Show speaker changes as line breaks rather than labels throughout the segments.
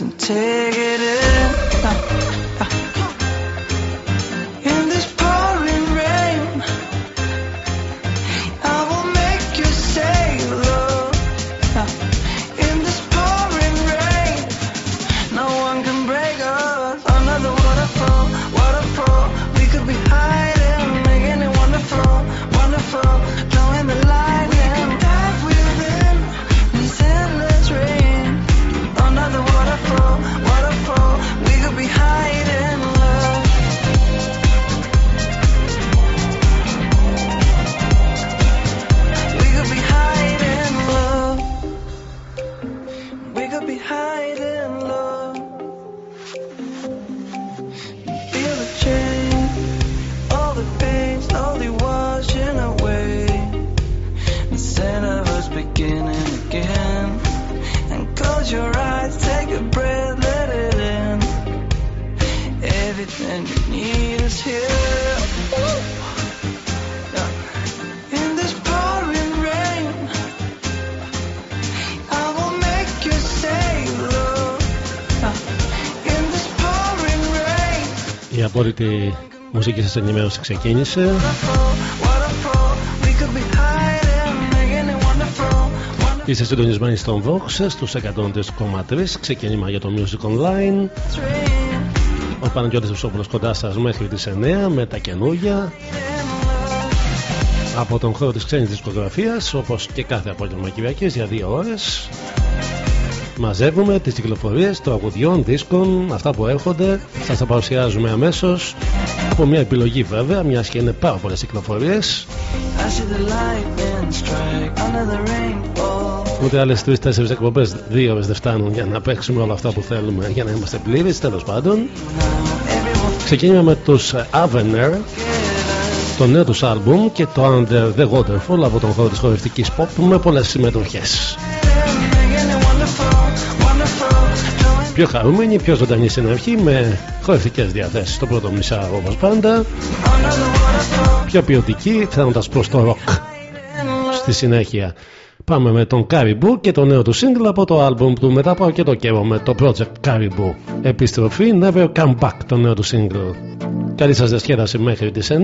and take it in.
Μουσική σας ενημέρωση ξεκίνησε.
Waterfall, waterfall, we could be hiding, making it wonderful, wonderful
Είστε συντονισμένοι στον Vox στους 103,3 ξεκίνημα για το Music Online.
rain.
Ο Παναγιώτης Βουσόπουλος κοντά σας μέχρι τις 9 με τα καινούργια από τον χώρο της ξένης δισκογραφίας όπως και κάθε απόγευμα Κυριακής για δύο ώρες μαζεύουμε τις κυκλοφορίες των αγουδιών, δίσκων, αυτά που έρχονται σας τα παρουσιάζουμε αμέσως από μια επιλογή βέβαια, μιας και είναι πάρα πολλές κυκλοφορίες
I see the lightning strike under the rainbow.
ούτε άλλες 3-4 εκπομπές δύο ώρες δεν φτάνουν για να παίξουμε όλα αυτά που θέλουμε για να είμαστε πλήρες τέλος πάντων
Now everyone
ξεκίνημα με τους Avener το νέο τους άλμπουμ και το Under the Waterfall από τον χώρο της χορευτικής pop με πολλές συμμετοχές πιο χαρούμενη, πιο ζωντανή στην αρχή με χορευτικές διαθέσεις το πρώτο μισάρο όπως πάντα.
Under the waterfall,
πιο ποιοτική φτάνοντας προς το rock
in love.
στη συνέχεια. Πάμε με τον Caribou και το νέο του single από το άλμπουμ του μετά πάω και το καιρό με το project Caribou. Επιστροφή Never Come Back το νέο του single. Καλή σας διασκέδαση μέχρι τις 9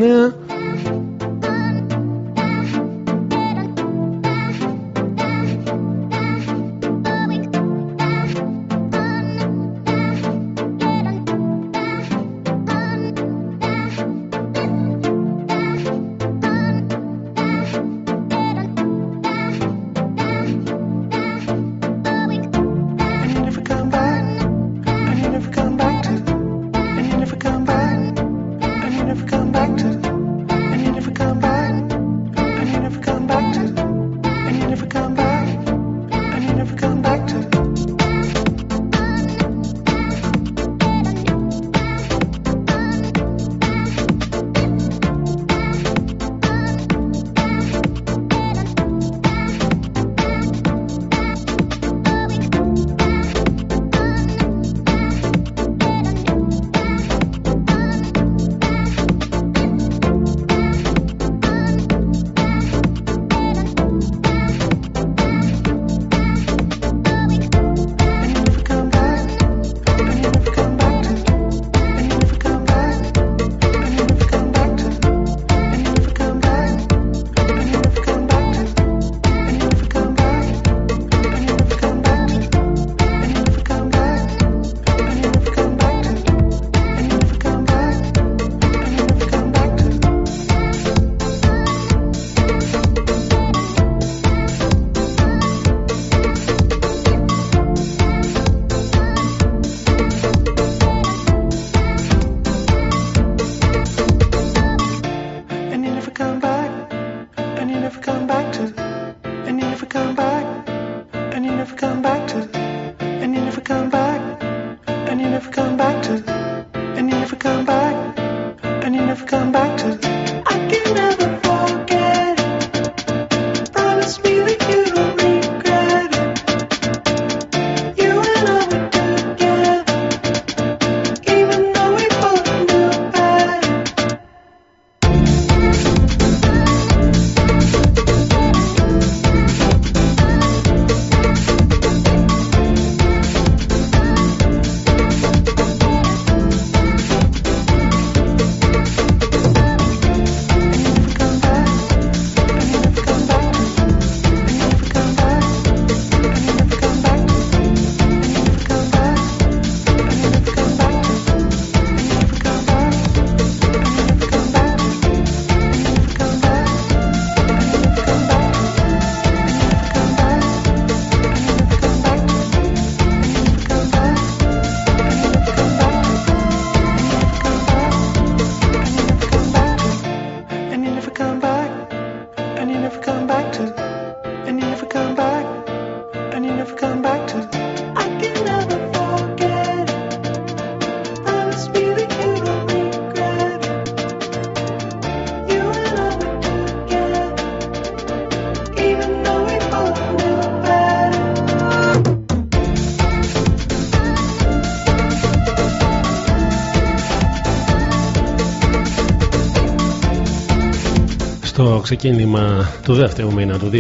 ξεκίνημα του δεύτερου μήνα του 2020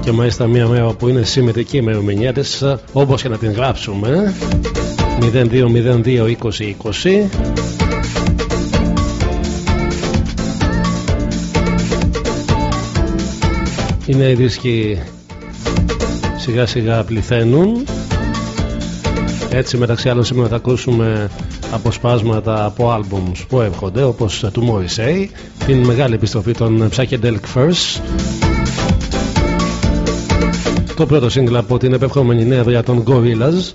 και μάλιστα μια μέρα που είναι συμμετρική ημερομηνία της όπως και να την γράψουμε 02022020 Είναι οι δίσκοι σιγά σιγά πληθαίνουν. Έτσι μεταξύ άλλων σήμερα θα ακούσουμε αποσπάσματα από άλμπουμς που έρχονται όπως του Morrissey την μεγάλη επιστροφή των Psychedelic First. Το πρώτο σύγκλα από την επερχόμενη νέα δουλειά των Gorillaz.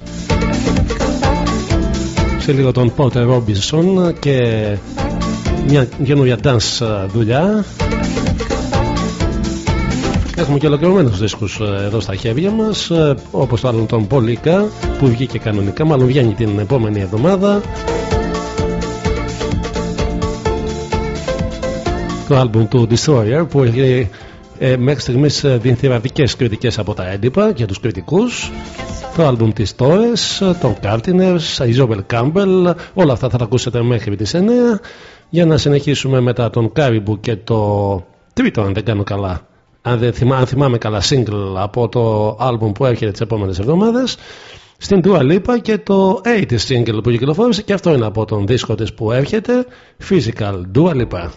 Σε λίγο τον Porter Robinson και μια καινούργια dance δουλειά. Έχουμε και ολοκληρωμένους δίσκους ε, εδώ στα χέρια μας ε, όπως το άλλο τον Πολίκα που βγήκε κανονικά μάλλον βγαίνει την επόμενη εβδομάδα το άλμπουμ του Destroyer που έχει ε, μέχρι στιγμής ε, κριτικέ κριτικές από τα έντυπα και τους κριτικούς. Το άλμπουμ της Torres, των Courteeners, Isobel Campbell όλα αυτά θα τα ακούσετε μέχρι τις 9 για να συνεχίσουμε μετά τον Caribou και το τρίτο αν δεν κάνω καλά αν, δεν θυμά, αν θυμάμαι καλά single από το άλμπουμ που έρχεται τις επόμενες εβδομάδες. Στην Dua Lipa και το 80 single που κυκλοφόρησε και αυτό είναι από τον δίσκο της που έρχεται Physical Dua Lipa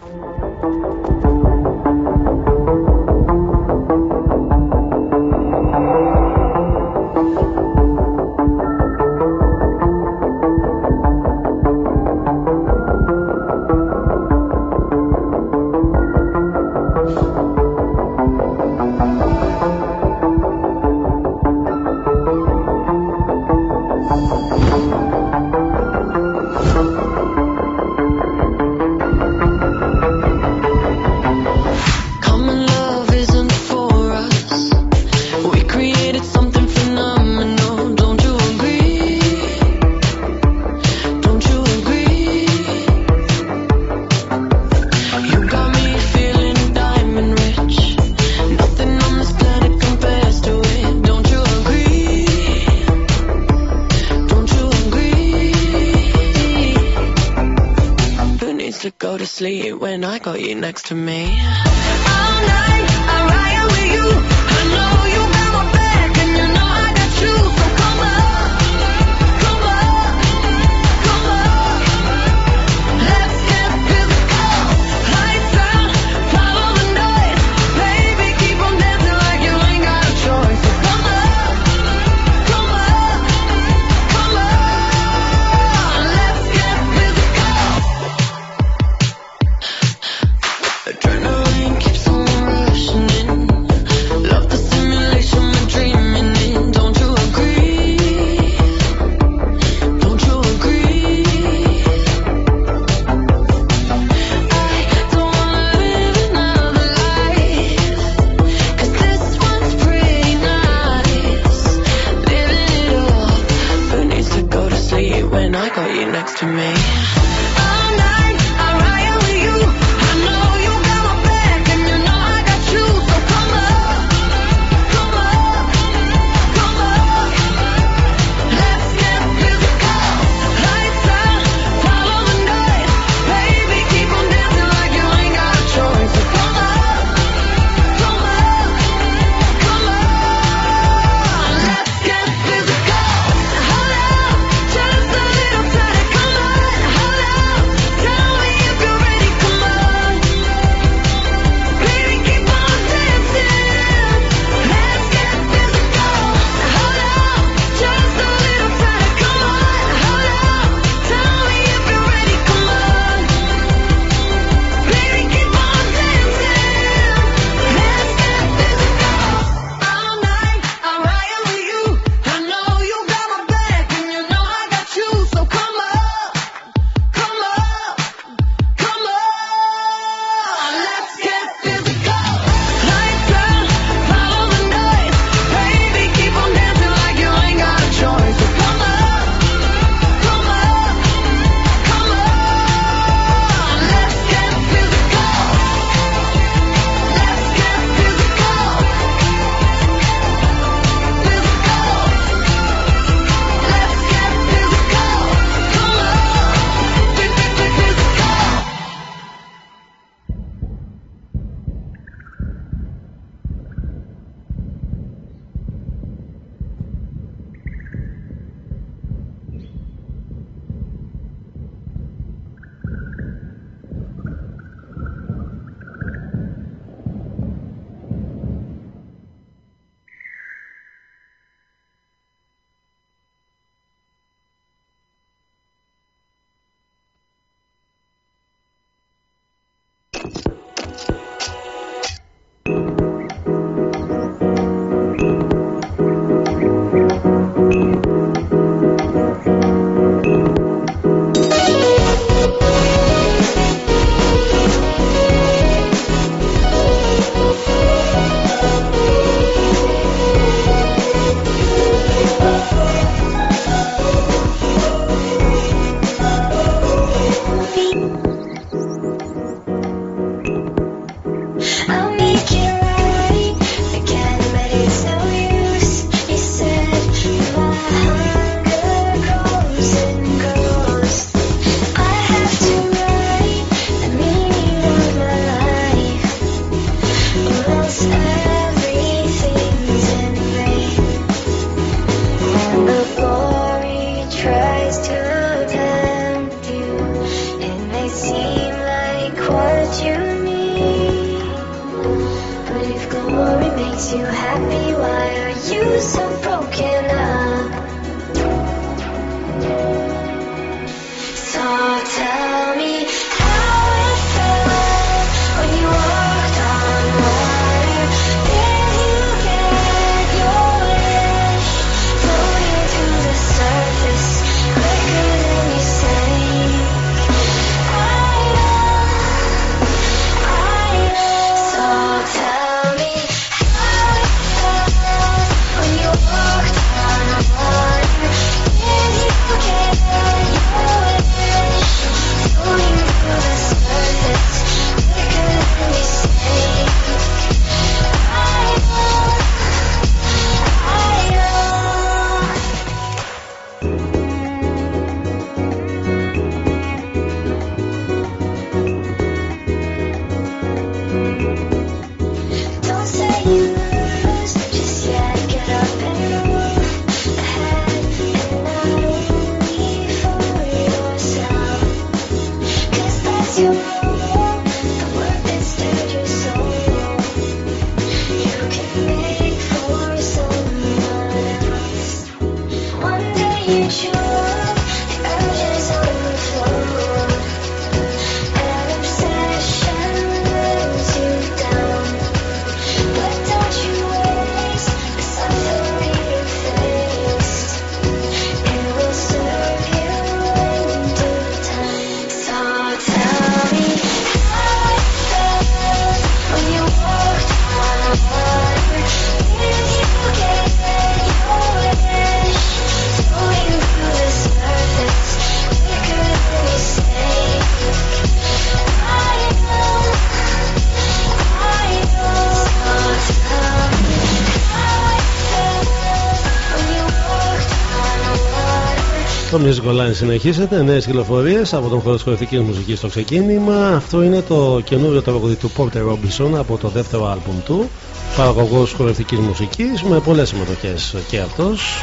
Νικολάνη, συνεχίσετε. Νέες κυκλοφορίες από τον χώρο της κορυφή μουσικής στο ξεκίνημα. Αυτό είναι το καινούριο τραγούδι του Πόρτε Ρόμπισον από το δεύτερο άλμπουμ του. Παραγωγός χορευτικής μουσικής με πολλές συμμετοχές και αυτός.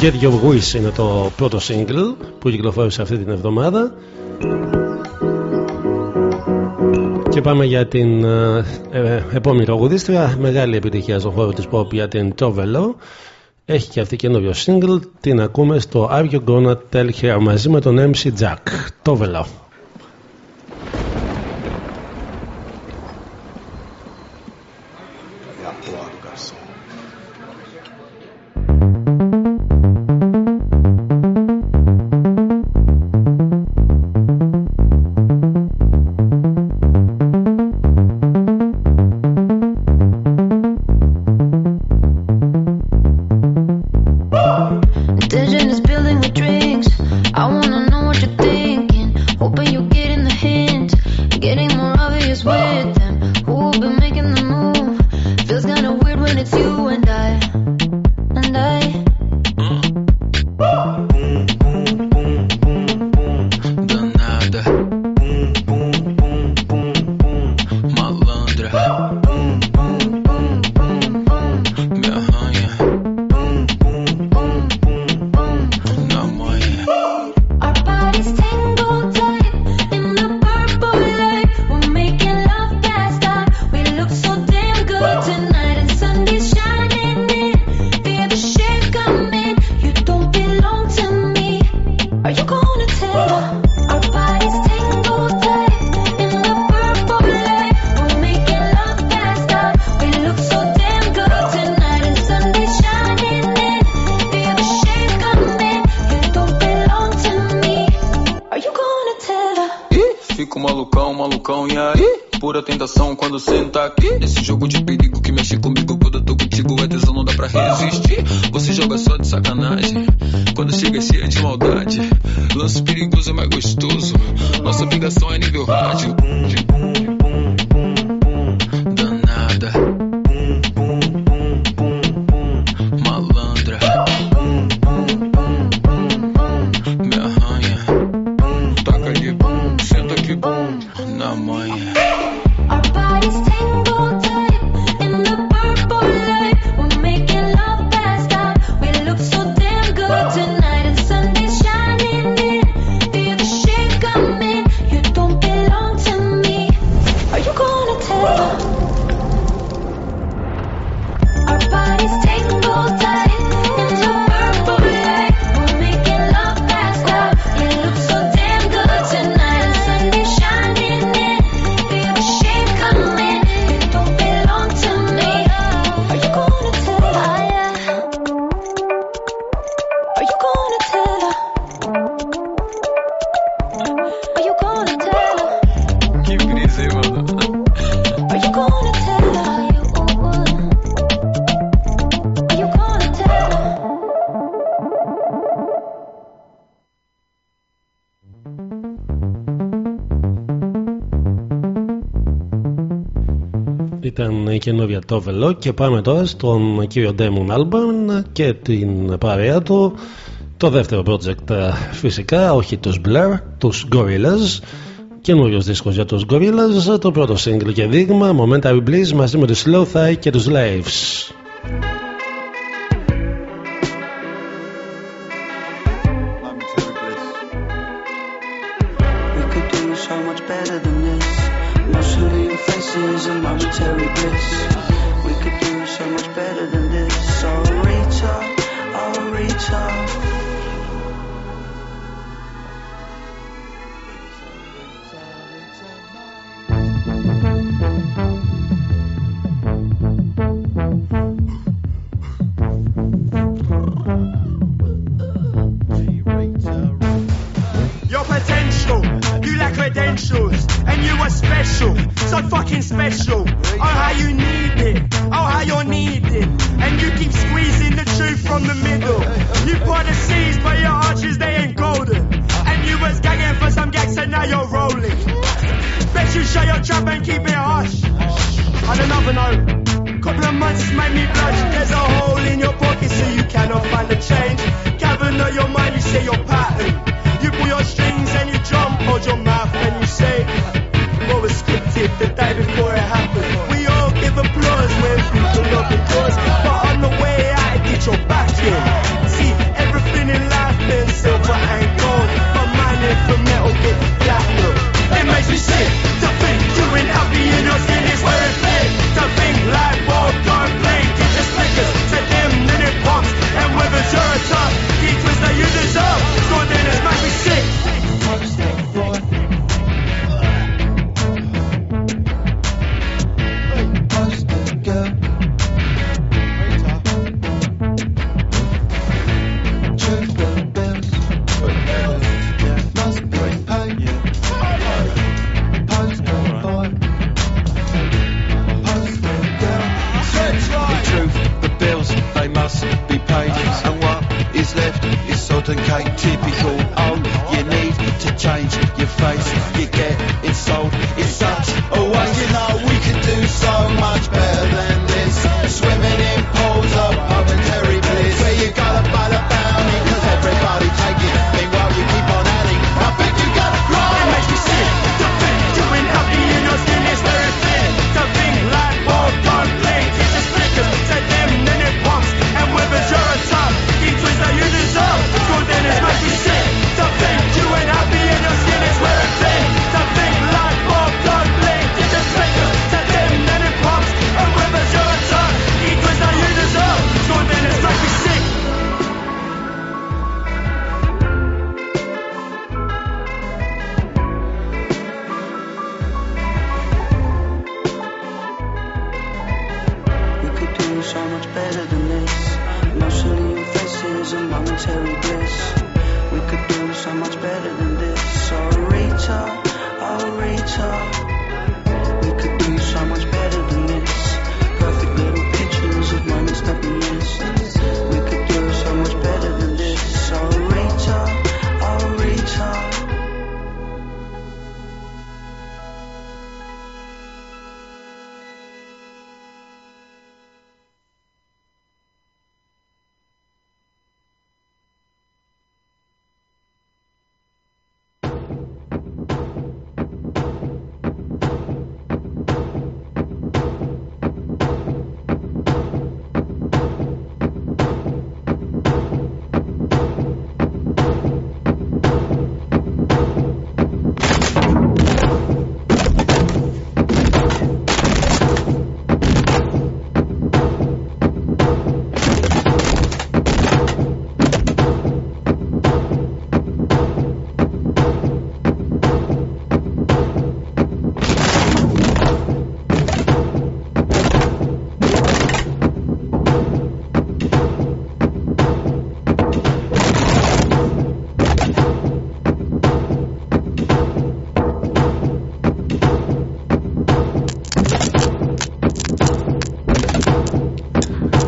Get Your Wish είναι το πρώτο single που κυκλοφόρησε αυτή την εβδομάδα. Και πάμε για την ε, ε επόμενη τραγουδίστρια. Μεγάλη επιτυχία στον χώρο της Pop για την Tovelo. Έχει και αυτή καινούριο συγκλ, την ακούμε στο Are You Gonna Tell Her μαζί με τον MC Jack.
Το βελάω. λεπτό βελό και πάμε τώρα στον κύριο Ντέμον Άλμπαν και την παρέα του. Το δεύτερο project ε, φυσικά όχι τους Blair, τους Gorillaz. Καινούριος δίσκος για τους Gorillaz. Το πρώτο σύγκλι και δείγμα Momentary Bliss μαζί με τους Slow Thai και τους Lives.
Terry bliss. so
fucking special. Oh, how you need it. Oh, how you're needing! And you keep squeezing the truth from the middle. You planted seeds, but your arches, they ain't golden. And you was gagging for some gags, and now you're rolling. Bet you shut your trap and keep it hush. On another note, couple of months made me blush. There's a hole in your pocket, so you cannot find the change. Governor, your mind, you say your pattern. You pull your strings and you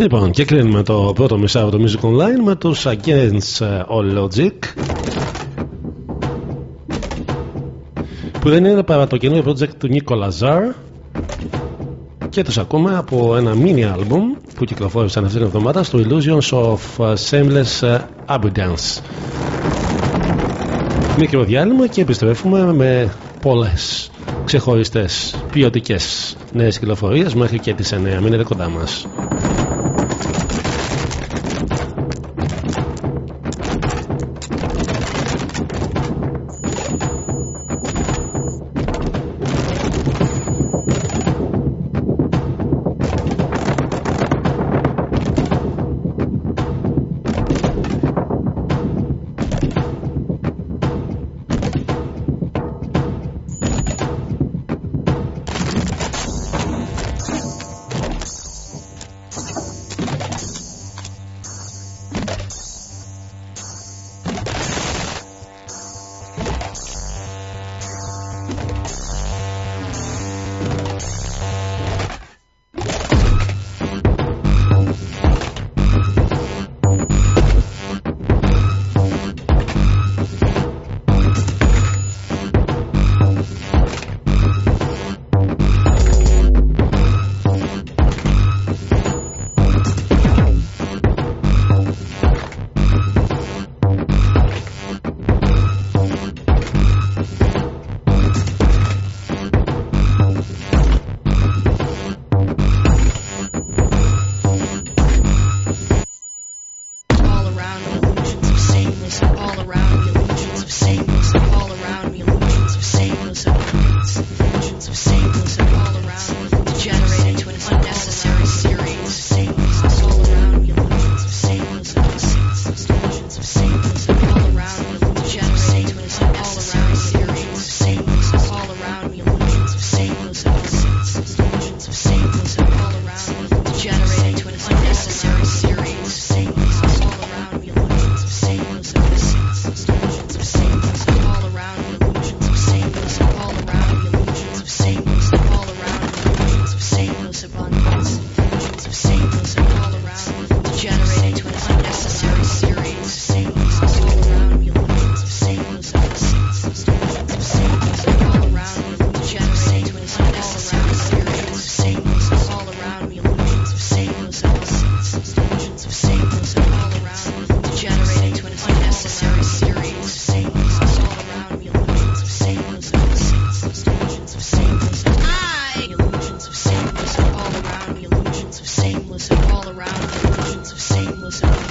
Λοιπόν, και κλείνουμε το πρώτο μισάριο του Music Online με τους Against ε, All Logic. Που δεν είναι παρά το καινούριο project του Νίκο Λαζάρ.
Και τους ακούμε από ένα mini album που κυκλοφόρησαν αυτήν την εβδομάδα στο Illusions of ε, Shameless ε, Abundance. Μικρό διάλειμμα και επιστρέφουμε με πολλές ξεχωριστές ποιοτικές νέες κυκλοφορίες μέχρι και τις 9 μήνες κοντά μας.
listen.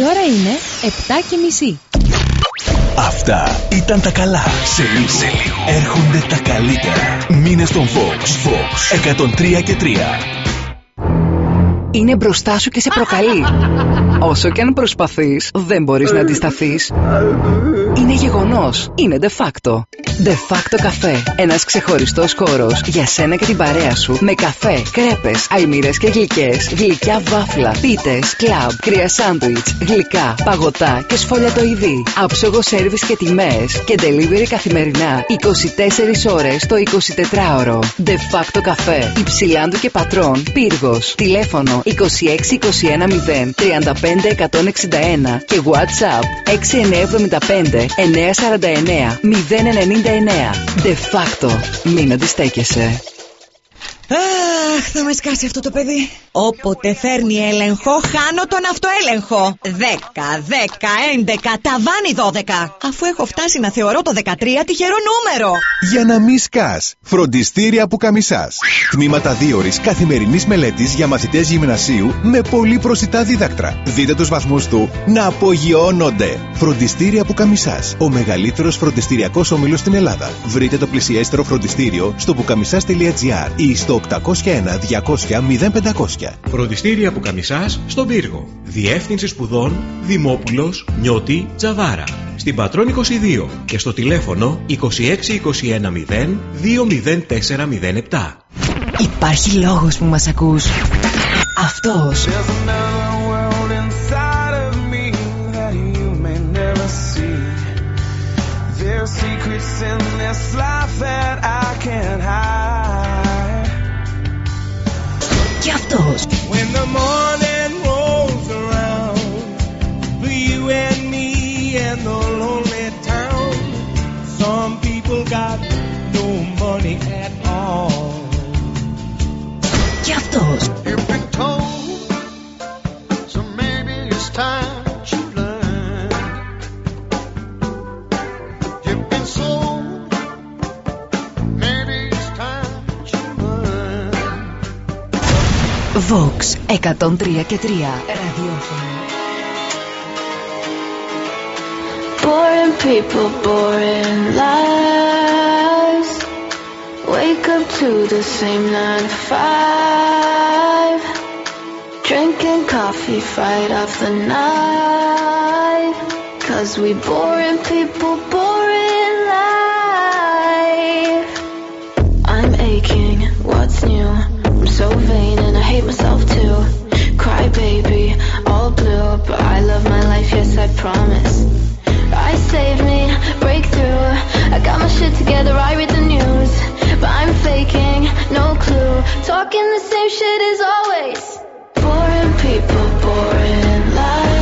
Η ώρα είναι 7 και μισή.
Αυτά ήταν τα καλά. Σε λίγο, έρχονται τα καλύτερα. Μήνε στον Fox. Fox 103 και 3.
Είναι μπροστά σου και σε προκαλεί. Όσο και αν προσπαθείς, δεν μπορείς να αντισταθείς. Είναι γεγονός. Είναι de facto. De facto καφέ. Ένας ξεχωριστός χώρος για σένα και την παρέα σου με καφέ, κρέπες, αλμύρες και γλυκές, γλυκιά βάφλα, πίτες, κλαμπ, κρύα σάντουιτς, γλυκά, παγωτά και σφολιατοειδή. Άψογο σέρβις και τιμές και delivery καθημερινά 24 ώρες το 24ωρο. De facto καφέ. Υψηλάντου και πατρών. Πύργος. Τηλέφωνο 2621 0 35 161 και WhatsApp 6975 949 099. De facto. Μην αντιστέκεσαι.
Αχ, θα με σκάσει αυτό το παιδί. Όποτε φέρνει έλεγχο, χάνω τον αυτοέλεγχο. 10, 10, 11, ταβάνι 12. Αφού έχω φτάσει να θεωρώ το 13 τυχερό νούμερο.
Για να μη σκάς. Φροντιστήρια που καμισάς. Τμήματα δίωρης καθημερινής μελέτης για μαθητές γυμνασίου με πολύ προσιτά δίδακτρα. Δείτε τους βαθμούς του να απογειώνονται. Φροντιστήρια που καμισάς. Ο μεγαλύτερος φροντιστηριακός όμιλος στην Ελλάδα. Βρείτε το πλησιέστερο φροντιστήριο στο πουκαμισάς.gr ή στο 801 200 0500.
Φροντιστήρια που καμισάς στον πύργο. Διεύθυνση σπουδών Δημόπουλος Νιώτη Τζαβάρα. Στην Πατρών 22 και στο τηλέφωνο 26210 20407.
Υπάρχει λόγος που μας ακούς. Αυτός.
world inside of me that you may never see. There's secrets in this life that I can't hide.
Και αυτός.
When the
Vox 103 και 3. Ραδιόφωνο.
Boring people, boring lives. Wake up to the same nine to five. Drinking coffee, fight off the night. Cause we boring people, boring life. I'm aching, what's new? I'm so vain and I hate myself too. Cry baby, all blue, but I love my life, yes I promise. I save me, breakthrough. I got my shit together, I read the news. But I'm faking, no clue. Talking the same shit as always. Boring people, boring lives.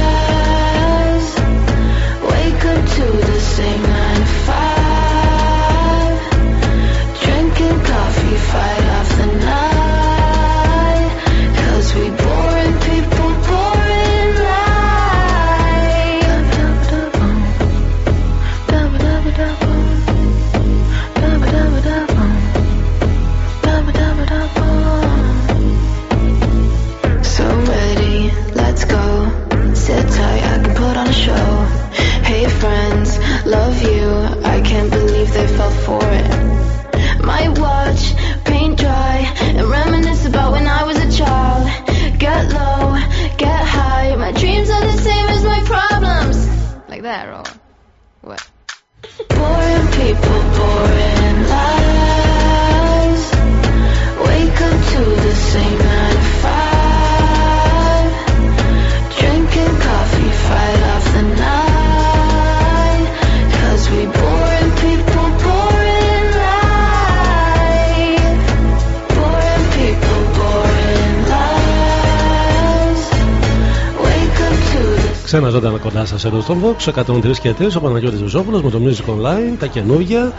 To the
Ξένα ζωντανά κοντά σας εδώ στον Vox 103 και 3 ο Παναγιώτης Βυζόπουλος με το Music Online, τα καινούργια.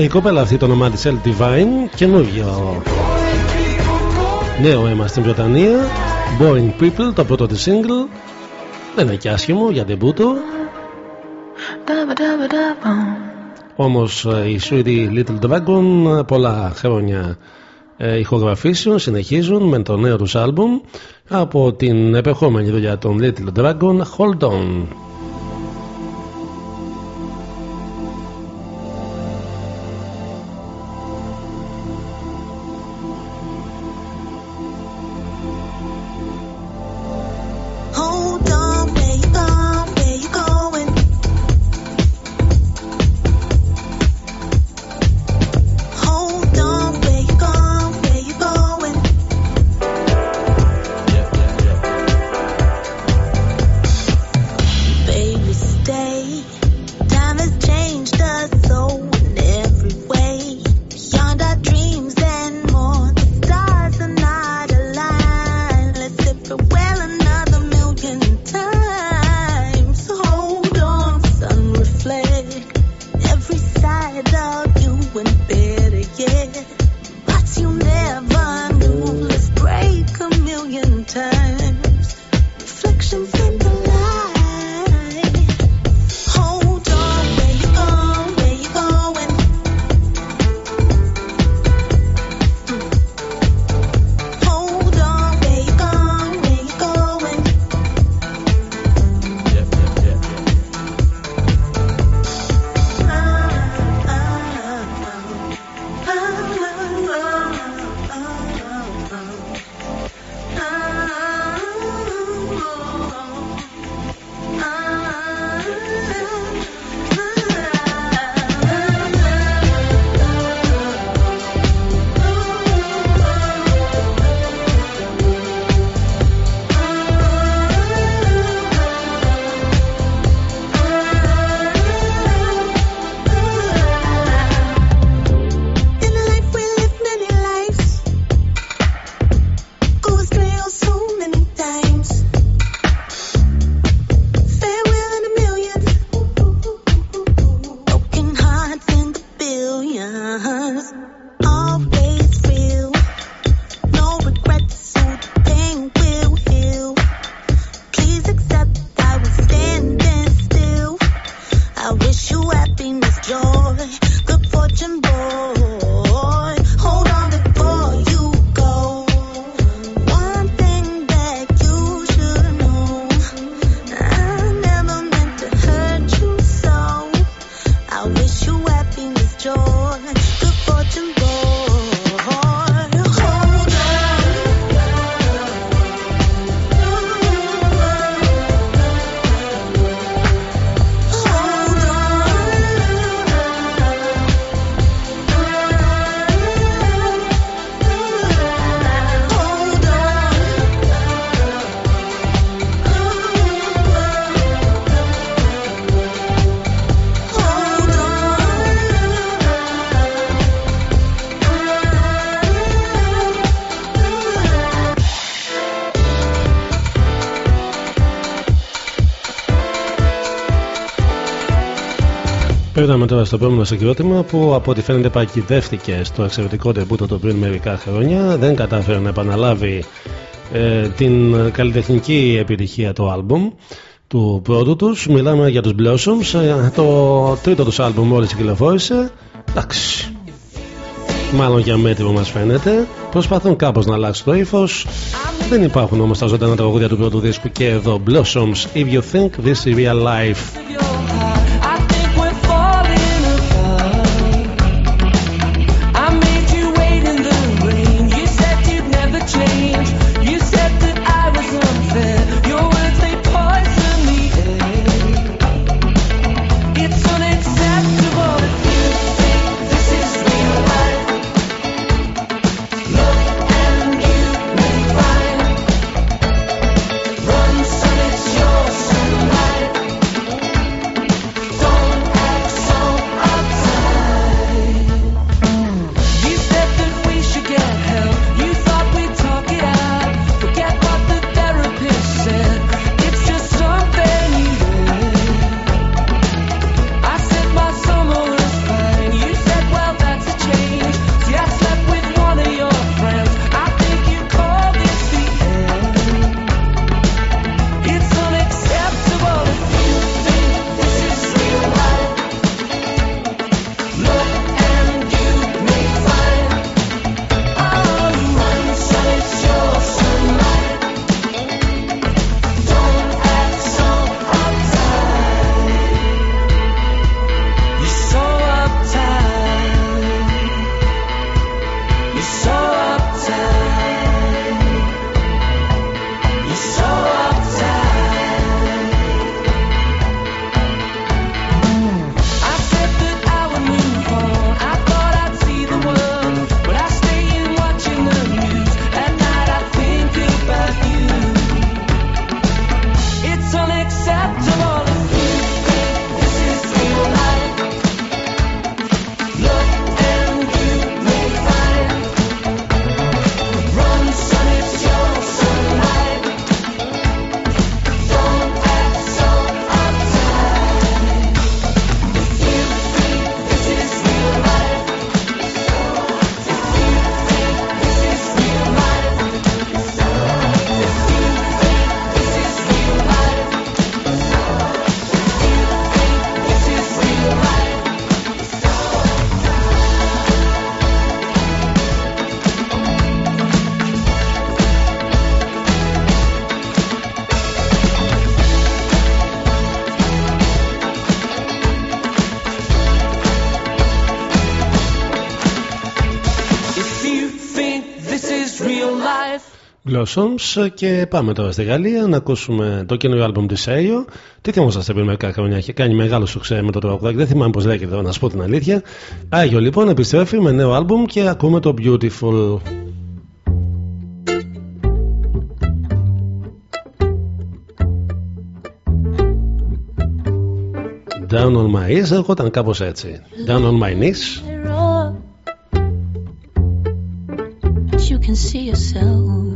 Η κοπέλα αυτή το όνομά της El Divine, καινούργιο νέο αίμα στην Βρετανία. Boring People, το πρώτο της single. Δεν είναι και άσχημο για τεμπούτο. Όμως η Sweetie Little Dragon ε, πολλά χρόνια ε, ηχογραφήσεων συνεχίζουν με το νέο τους άλμπουμ από την επερχόμενη δουλειά των Little Dragon Hold On.
Περνάμε τώρα στο επόμενο συγκρότημα που από ό,τι φαίνεται παγιδεύτηκε στο εξαιρετικό τεμπούτο το πριν μερικά χρόνια. Δεν κατάφερε να επαναλάβει ε, την καλλιτεχνική επιτυχία του άλμπουμ του πρώτου τους. Μιλάμε για τους Blossoms. Ε, το τρίτο τους άλμπουμ μόλις κυκλοφόρησε. Εντάξει. Μάλλον για μέτρο που μας φαίνεται. Προσπαθούν κάπως να αλλάξουν το ύφος. Δεν υπάρχουν όμως τα ζωντανά τραγούδια του πρώτου δίσκου και εδώ Blossoms. If you think this is real life. Blossoms και πάμε τώρα στη Γαλλία να ακούσουμε το καινούριο album της Ayo. Τι θυμόσαστε πριν μερικά χρόνια, έχει κάνει μεγάλο σουξέ με το τραγουδάκι, δεν θυμάμαι πώς λέγεται εδώ, να σου πω την αλήθεια. Άγιο λοιπόν επιστρέφει με νέο album και ακούμε το Beautiful. Down on my knees, ερχόταν κάπως έτσι. Down on my knees.
you can see yourself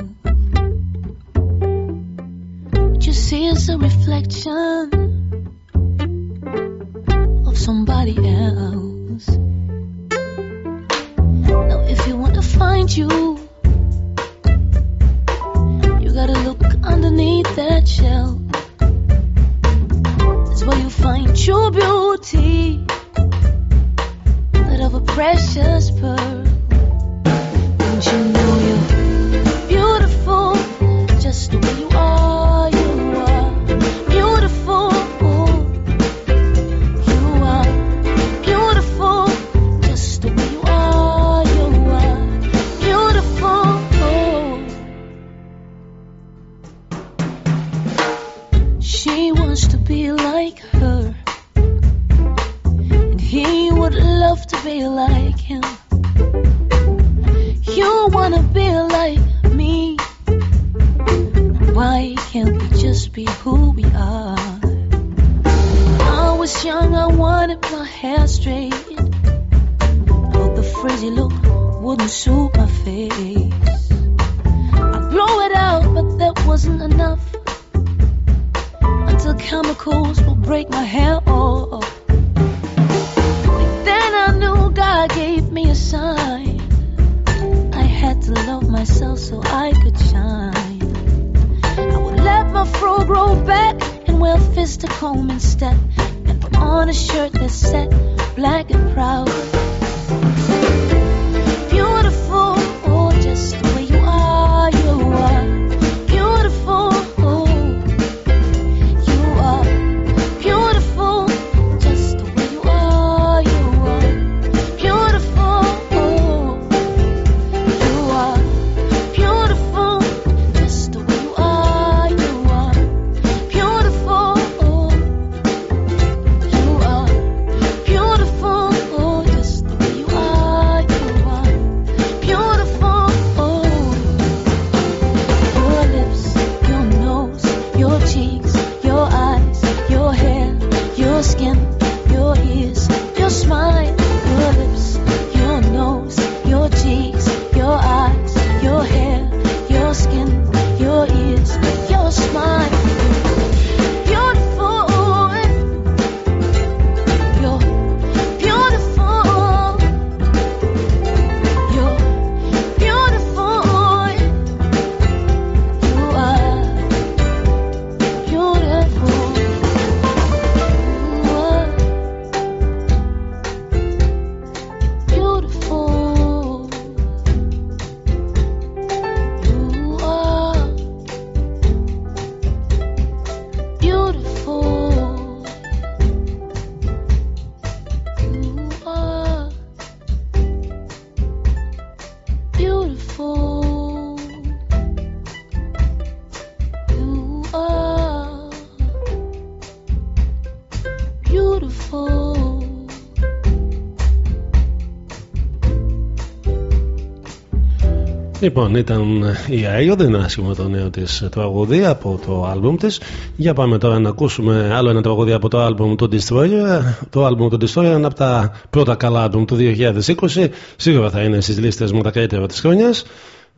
Λοιπόν, ήταν η ΑΕΟ, δεν είναι άσχημο το νέο της τραγούδι από το άλμπουμ της. Για πάμε τώρα να ακούσουμε άλλο ένα τραγούδι από το άλμπουμ του Destroyer. Το άλμπουμ του Destroyer είναι από τα πρώτα καλά άλμπουμ του 2020. Σίγουρα θα είναι στις λίστες μου τα καλύτερα της χρονιάς.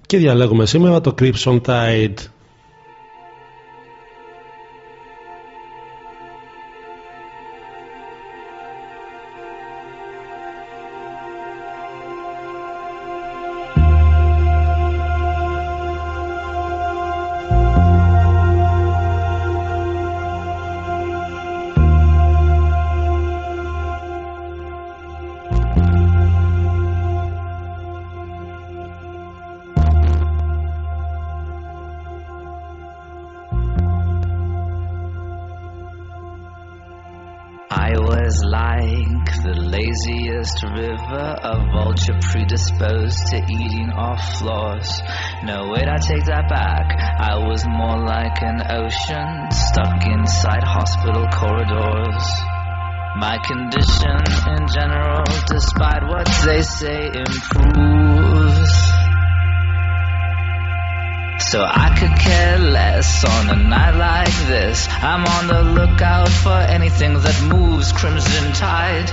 Και διαλέγουμε σήμερα το Crimson Tide.
To eating off floors. No, wait, I take that back. I was more like an ocean stuck inside hospital corridors. My condition in general, despite what they say, improves. So I could care less on a night like this. I'm on the lookout for anything that moves crimson tide.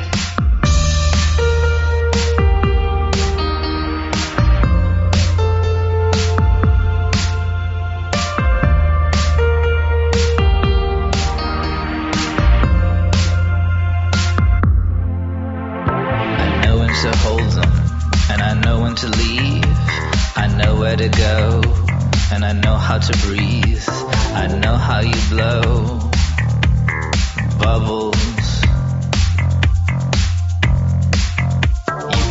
To hold them, and I know when to leave. I know where to go, and I know how to breathe. I know how you blow bubbles.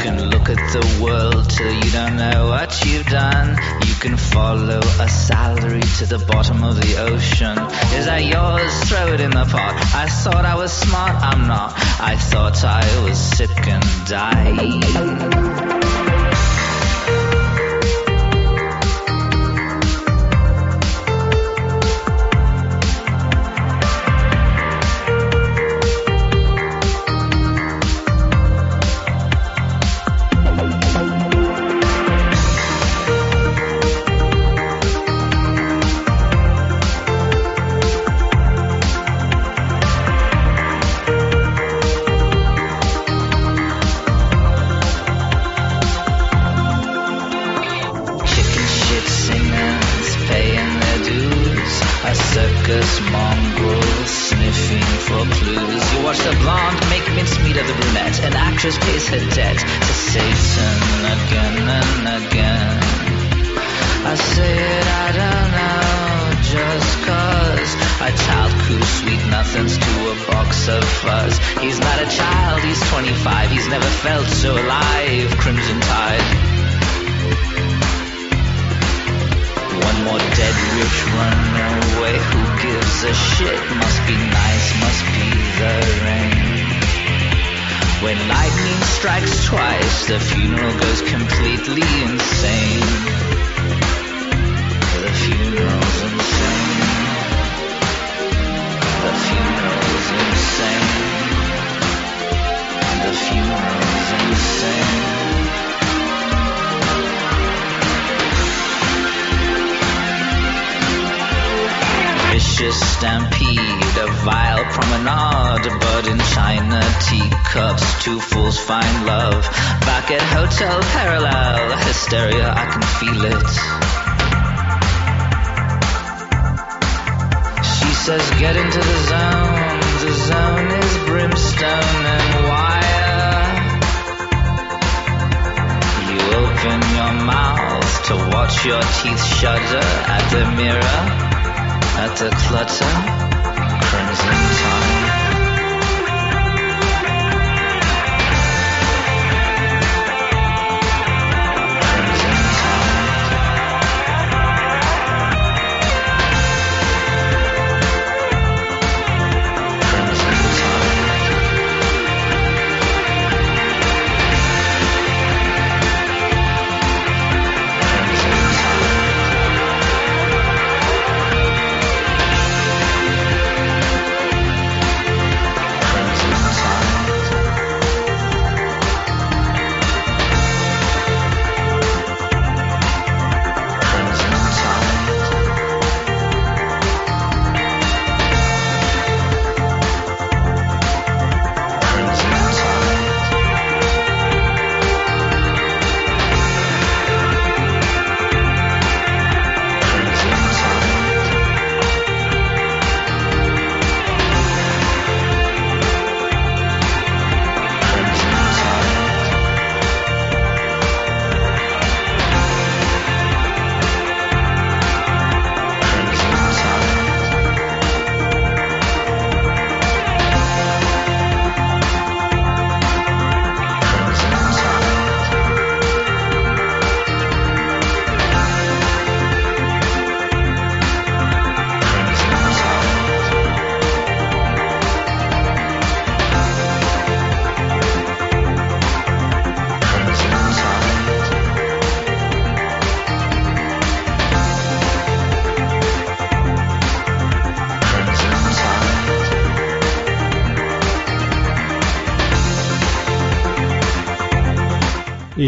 Can look at the world till you don't know what you've done. You can follow a salary to the bottom of the ocean. Is that yours? Throw it in the pot. I thought I was smart, I'm not. I thought I was sick and dying.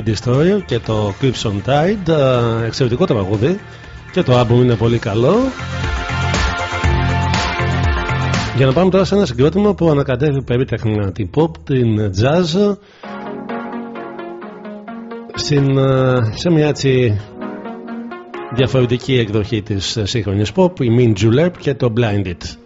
Destroyer και το Crimson Tide. Ε, εξαιρετικό τραγούδι και το album είναι πολύ καλό. Για να πάμε τώρα σε ένα συγκρότημα που ανακατεύει περίτεχνα την pop, την jazz στην, ε, σε μια έτσι διαφορετική εκδοχή της ε, σύγχρονης pop, η Mean Julep και το Blinded.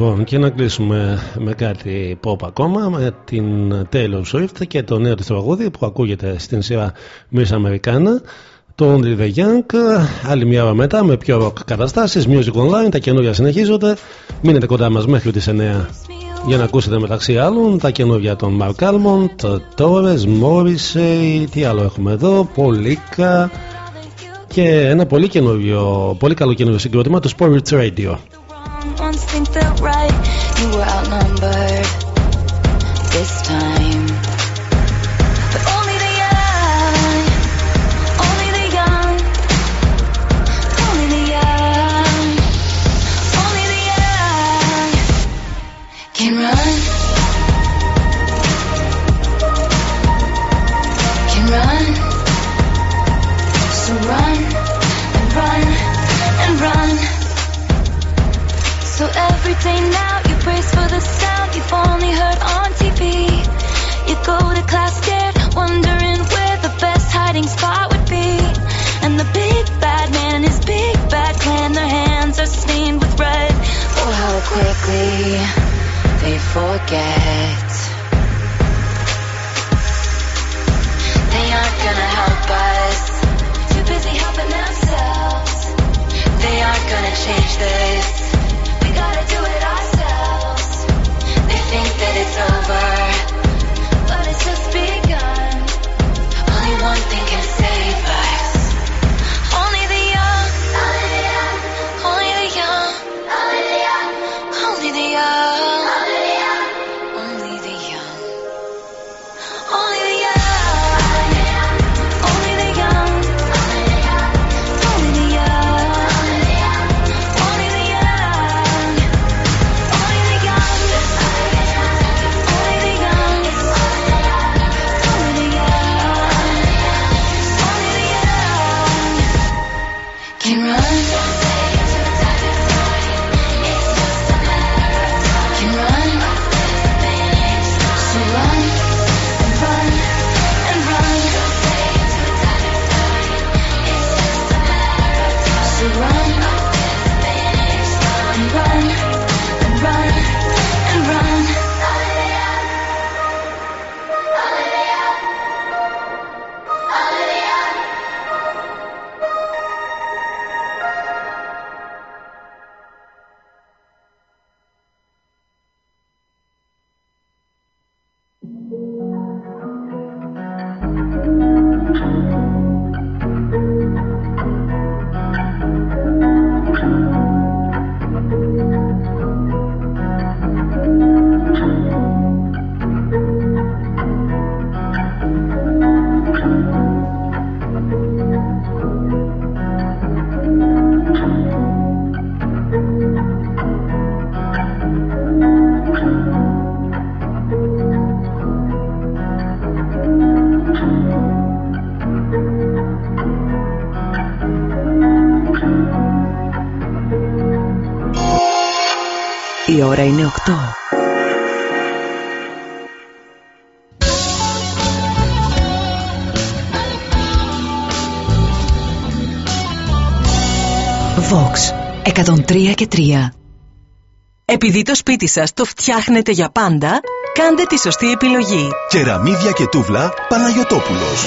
Λοιπόν, και να κλείσουμε με κάτι pop ακόμα με την Taylor Swift και το νέο της τραγούδι που ακούγεται στην σειρά Miss Americana το Only the Young. Άλλη μια ώρα μετά με πιο rock καταστάσεις Music Online, τα καινούργια συνεχίζονται. Μείνετε κοντά μας μέχρι τις 9 για να ακούσετε μεταξύ άλλων τα καινούργια των Mark Almond, Torres, Morrissey τι άλλο έχουμε εδώ, Πολίκα και ένα πολύ καινούριο πολύ καλό καινούριο συγκρότημα του Sports Radio.
One thing felt right, you were outnumbered you've only heard on TV. You go to class scared, wondering where the best hiding spot would be. And the big bad man and his big bad clan, their hands are stained with red. Oh, how quickly they forget. They aren't gonna help us. Too busy helping themselves. They aren't gonna change this. Think that it's over, but it's just begun.
Η ώρα είναι 8. Vox 103 και 3 Επειδή το σπίτι σας το φτιάχνετε για πάντα, κάντε τη σωστή επιλογή.
Κεραμίδια και τούβλα Παναγιωτόπουλος.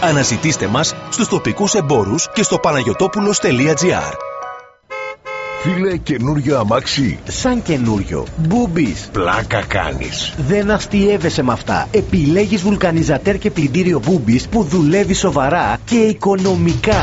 Αναζητήστε μας στους τοπικούς εμπόρους και στο παναγιωτόπουλος.gr
Φίλε, καινούριο αμάξι. Σαν καινούριο. Μπούμπης. Πλάκα κάνεις. Δεν αστείευεσαι με αυτά. Επιλέγεις βουλκανιζατέρ και πλυντήριο Μπούμπης που δουλεύει σοβαρά και οικονομικά.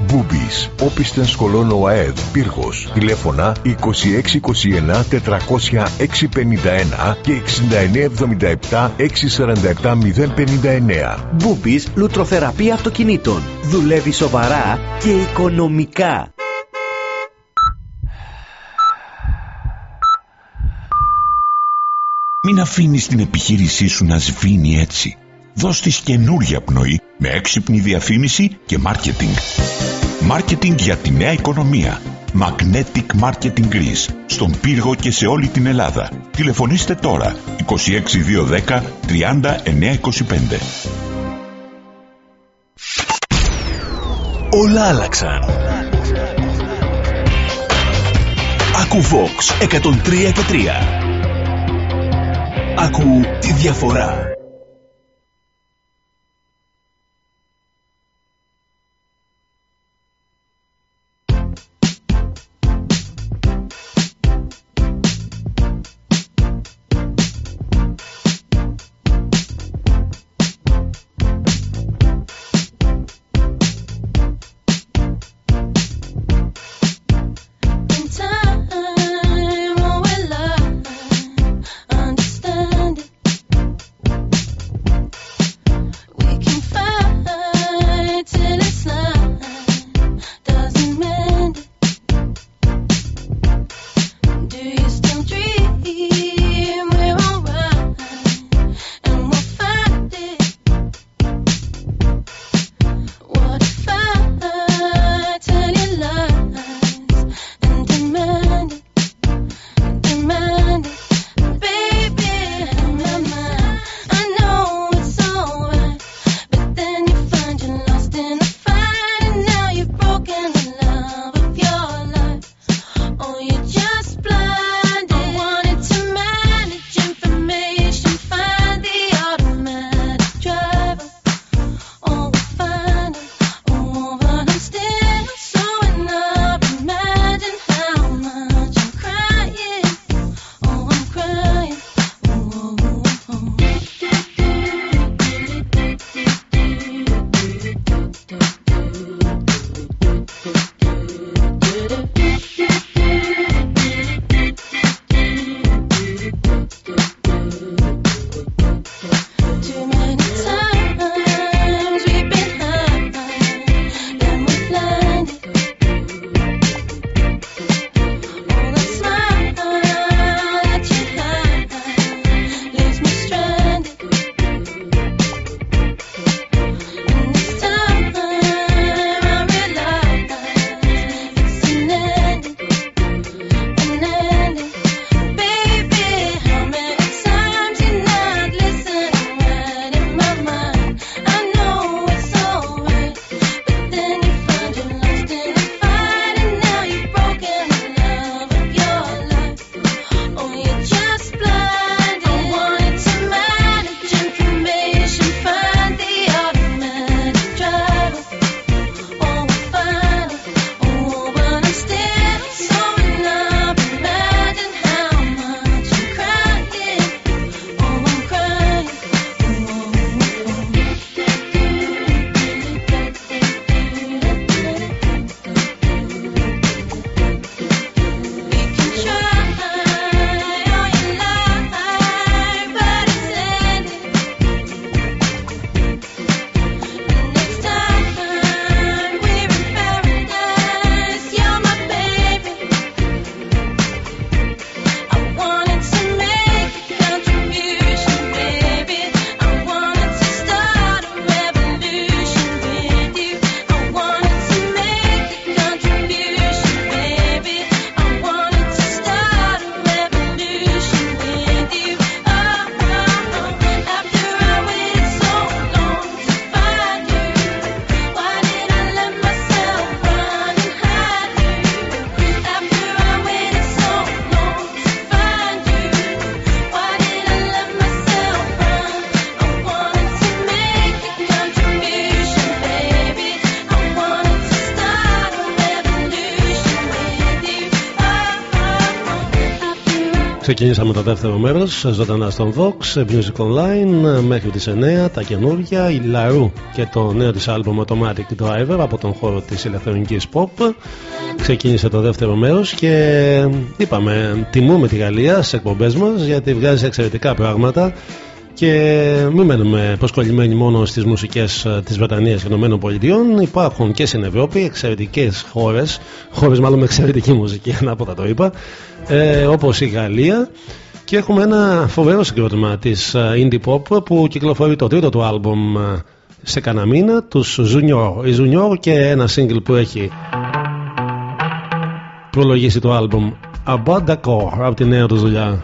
Boobies, Όπιστεν Σκολών ΟΑΕΔ, Πύργος. Τηλέφωνα 2621 400 651 και 6977 647 059.
Boobies, λουτροθεραπεία αυτοκινήτων. Δουλεύει σοβαρά και οικονομικά.
Μην αφήνεις την επιχείρησή σου να σβήνει έτσι. Δώσ' της καινούρια πνοή με έξυπνη διαφήμιση και μάρκετινγκ. Μάρκετινγκ για τη νέα οικονομία. Magnetic Marketing Greece. Στον Πύργο και σε όλη την Ελλάδα. Τηλεφωνήστε τώρα 26210 3925.
Όλα άλλαξαν. Ακού Vox 103 και 3. Ακού τη διαφορά.
Ξεκινήσαμε το δεύτερο μέρος ζωντανά στον Vox Music Online μέχρι τις 9. Τα καινούργια, η Λαρού και το νέο της άλμπομ Automatic Driver από τον χώρο της ηλεκτρονικής pop. Ξεκίνησε το δεύτερο μέρος και είπαμε, τιμούμε τη Γαλλία στις εκπομπές μας γιατί βγάζει εξαιρετικά πράγματα και μην μένουμε προσκολλημένοι μόνο στις μουσικές της Βρετανίας και των Πολιτειών. Υπάρχουν και στην Ευρώπη εξαιρετικές χώρες, χώρες μάλλον με εξαιρετική μουσική, ανάποδα το είπα, ε, όπως η Γαλλία. Και έχουμε ένα φοβερό συγκρότημα της Indie Pop που κυκλοφορεί το τρίτο του άλμπομ ε, σε κανένα μήνα, τους Junior. Η Junior και ένα single που έχει προλογίσει το άλμπομ About the Core από τη νέα του δουλειά.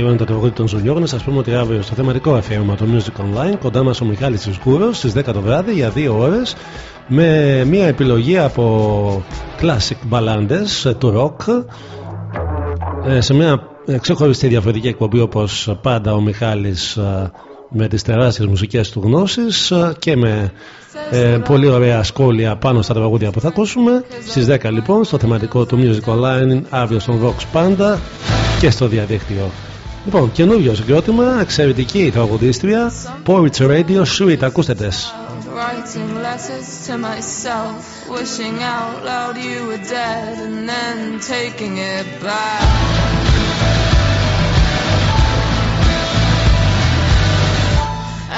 Εδώ ολοκληρώνεται το τραγούδι των Ζουλιών. Να σα πούμε ότι αύριο στο θεματικό αφιέρωμα του Music Online κοντά μας ο Μιχάλης Τσισκούρο στις 10 το βράδυ για δύο ώρες με μια επιλογή από classic μπαλάντες του rock ε, σε μια ξεχωριστή διαφορετική εκπομπή όπως πάντα ο Μιχάλης ε, με τις τεράστιες μουσικές του γνώσεις ε, και με ε, πολύ ωραία σχόλια πάνω στα τραγούδια που θα ακούσουμε στις 10 λοιπόν στο θεματικό του Music Online αύριο στον Vox Panda και στο διαδίκτυο λοιπόν καινούριο συγκρότημα εξαιρετική τραγουδίστρια Poetry Radio Suite ακούστε τες
Writing letters to myself, wishing out loud you were dead, and then taking it back.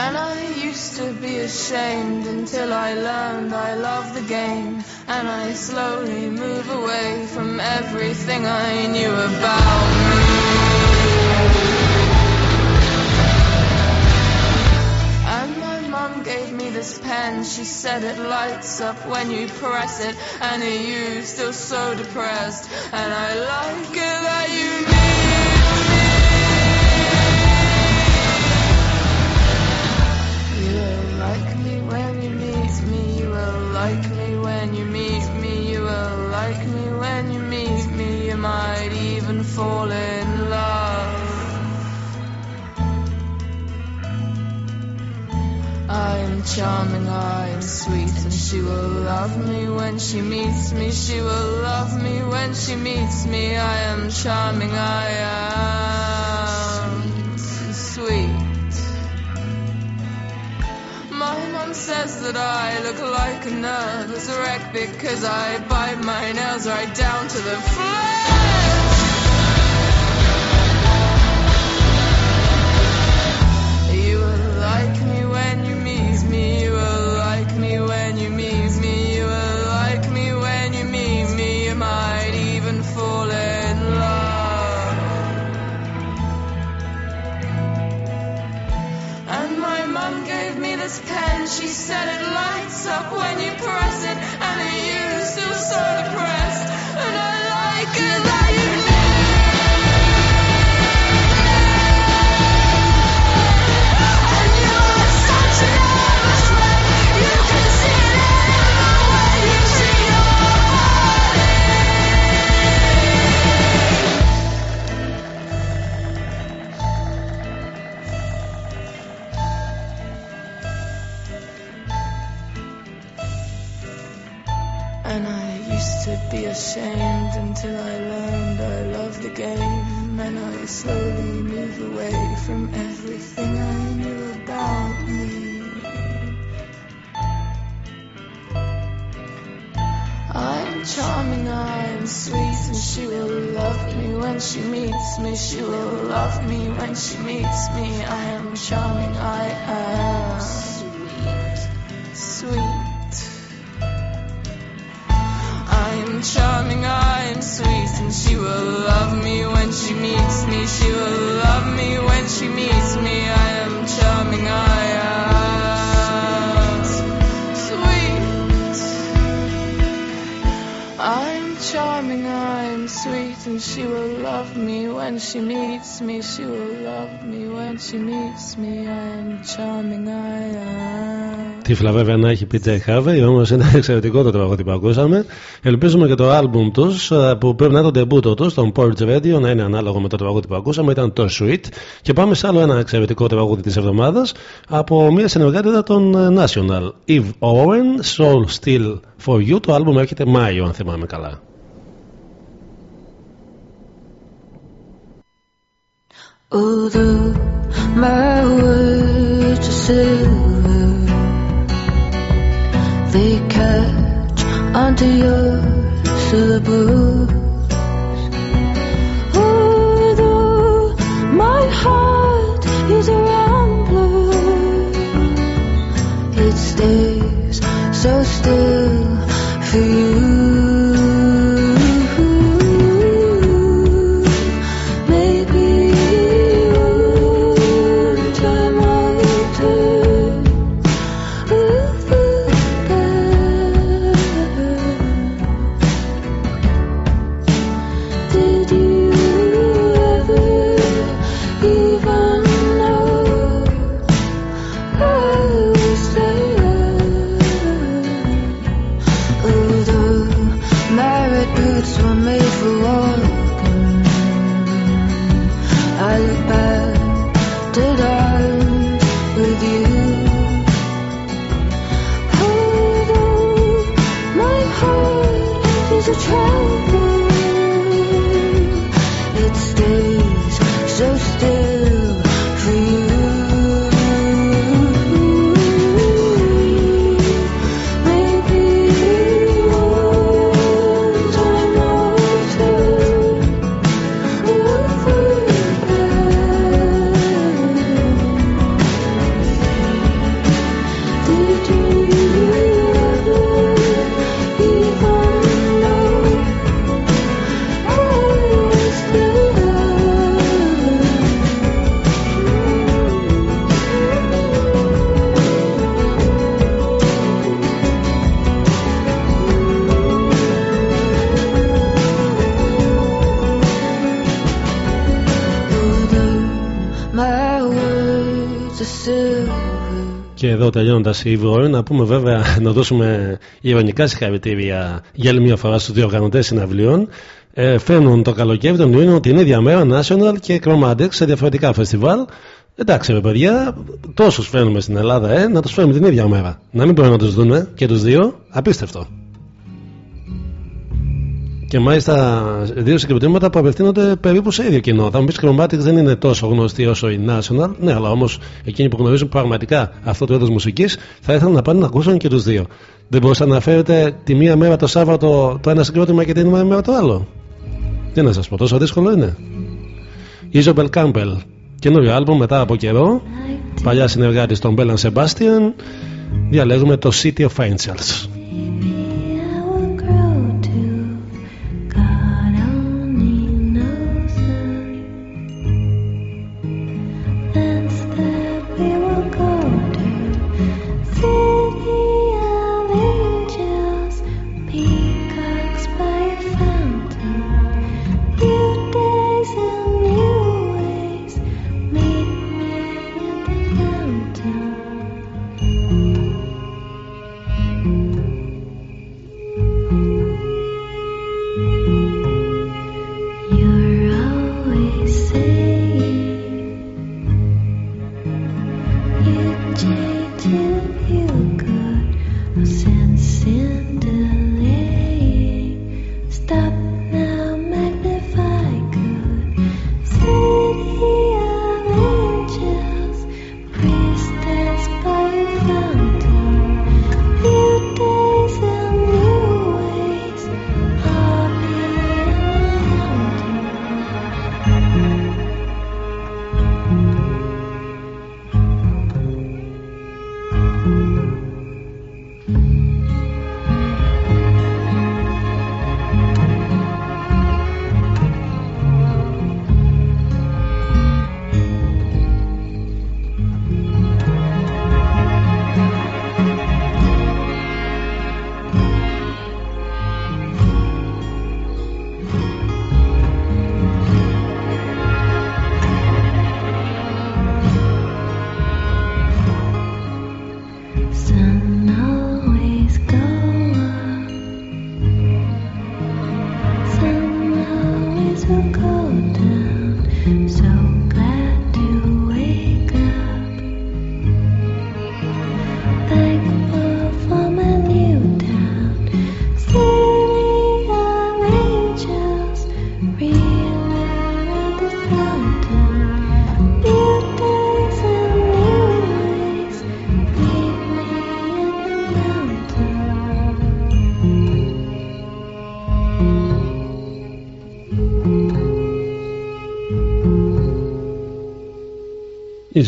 And I used to be ashamed until I learned I love the game, and I slowly move away from everything I knew about me. This pen. She said it lights up when you press it. And are you still so depressed? And I like it that you charming, I am sweet, and she will love me when she meets me. She will love me when she meets me. I am charming, I am sweet. My mom says that I look like a nervous wreck because I bite my nails right down to the flesh. Be ashamed until I learned I love the game. And I slowly move away from everything I knew about me. I'm charming, I'm sweet, and she will love me when she meets me. She will love me when she meets me. I am charming, I am sweet. Sweet. I'm charming, I'm sweet, and she will love me when she meets me. She will love me when she meets me. I am charming, I am sweet. I'm charming, sweet, and she will love me when she meets me. She will love me when she meets me. I am charming, I am.
Τύφλα βέβαια να έχει PJ Harvey, όμως είναι εξαιρετικό το τραγούδι που ακούσαμε. Ελπίζουμε και το άλμπουμ τους που πρέπει να είναι το debut τους στον Porch Radio να είναι ανάλογο με το τραγούδι που ακούσαμε. Ήταν το Sweet. Και πάμε σε άλλο ένα εξαιρετικό τραγούδι της εβδομάδας από μια συνεργάτητα των National. Eve Owen, Soul Still for You. Το άλμπουμ έρχεται Μάιο, αν θυμάμαι καλά.
Although my words are silver, they catch onto your syllables. Και εδώ τελειώνοντα η Ιβοή, να πούμε βέβαια να δώσουμε ηρωνικά συγχαρητήρια για άλλη μια φορά στους διοργανωτέ συναυλίων. Ε, φέρνουν το καλοκαίρι τον Ιούνιο την ίδια μέρα National και Chromadex σε διαφορετικά φεστιβάλ. Εντάξει, ρε παιδιά, τόσους φέρνουμε στην Ελλάδα, ε, να τους φέρνουμε την ίδια μέρα. Να μην μπορούμε να τους δούμε και τους δύο, απίστευτο. Και μάλιστα δύο συγκροτήματα που απευθύνονται περίπου σε ίδιο κοινό. Θα μου πεις Chromatics δεν είναι τόσο γνωστή όσο η National. Ναι, αλλά όμως εκείνοι που γνωρίζουν πραγματικά αυτό το είδος μουσικής θα ήθελαν να πάνε να ακούσουν και τους δύο. Δεν μπορούσατε να φέρετε τη μία μέρα το Σάββατο το ένα συγκρότημα και την άλλη μέρα το άλλο. Τι να σας πω, τόσο δύσκολο είναι. Isabel Campbell. Καινούριο άλμπομ μετά από καιρό. Παλιά συνεργάτη των Bell Sebastian. Διαλέγουμε το City of Angels.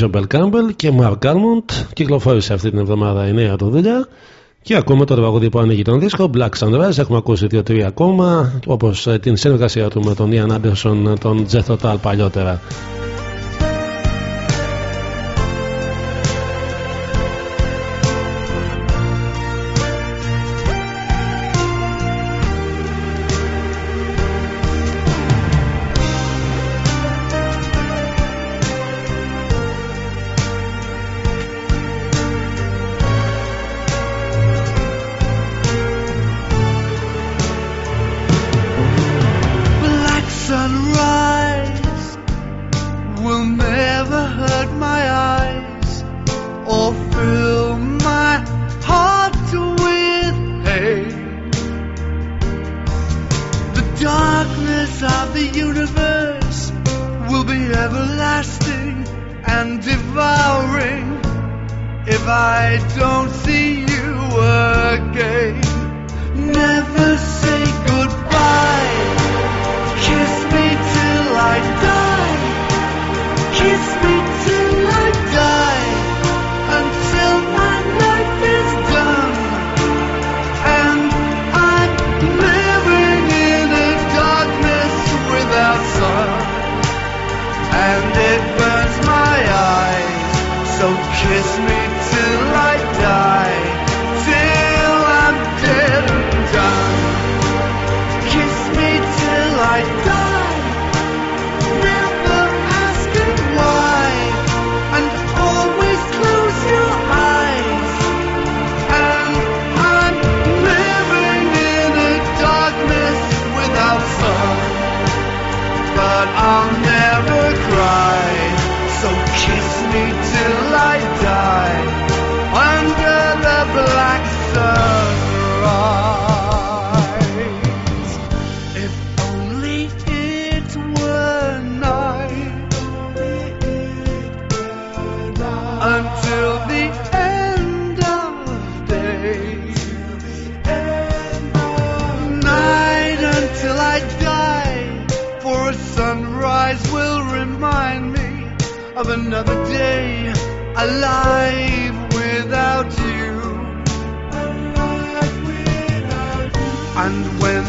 Isobel Campbell και Μαρκ Άλμοντ κυκλοφόρησε αυτή την εβδομάδα η νέα του δουλειά και ακούμε το τραγούδι που ανοίγει τον δίσκο Black Sunrise. Έχουμε ακούσει δύο-τρία ακόμα όπως την συνεργασία του με τον Ιαν Άντερσον, των Jethro Tull παλιότερα.
Another day alive without you. And when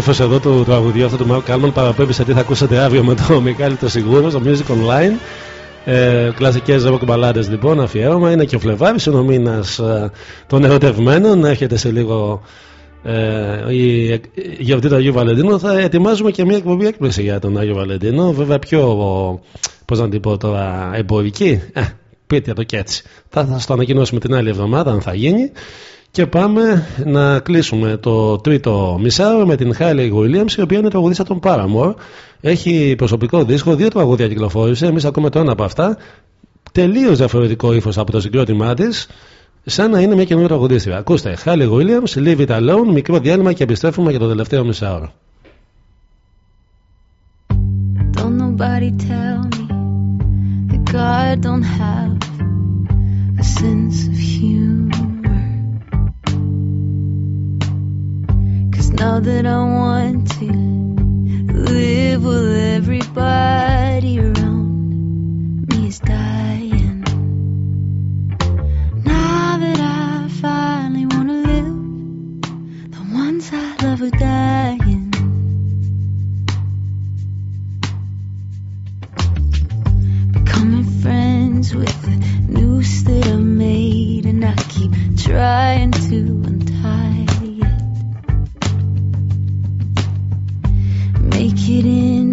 ύφο εδώ του τραγουδιού αυτού του Μαρκ Κάλμαν παραπέμπει σε τι θα ακούσετε αύριο με το Μιχάλη το Σιγούρος στο Music Online. Ε, Κλασικές rock μπαλάντες λοιπόν, αφιέρωμα. Είναι και ο Φλεβάρης, είναι ο μήνα ε, των ερωτευμένων. Έρχεται σε λίγο ε, η, η γιορτή του Αγίου Βαλεντίνου. Θα ετοιμάζουμε και μια εκπομπή έκπληξη για τον Άγιο Βαλεντίνο. Βέβαια πιο, πώς να την πω τώρα, εμπορική. Ε, πείτε το και έτσι. Θα, θα το ανακοινώσουμε την άλλη εβδομάδα αν θα γίνει. Και πάμε να κλείσουμε το τρίτο μισάωρο με την Χάιλι Williams, η οποία είναι τραγουδίστρια των Paramore. Έχει προσωπικό δίσκο, δύο τραγούδια κυκλοφόρησε. Εμείς ακούμε το ένα από αυτά. Τελείως διαφορετικό ύφος από το συγκρότημά της, σαν να είναι μια καινούργια τραγουδίστρια. Ακούστε, Χάιλι Williams, Leave It Alone, μικρό διάλειμμα και επιστρέφουμε για το τελευταίο μισάωρο.
Don't nobody tell me that God don't have a sense of humor. Now that I want to live with everybody around me is dying. Now that I finally wanna live, the ones I love are dying. becoming friends with the noose that I made, and I keep trying to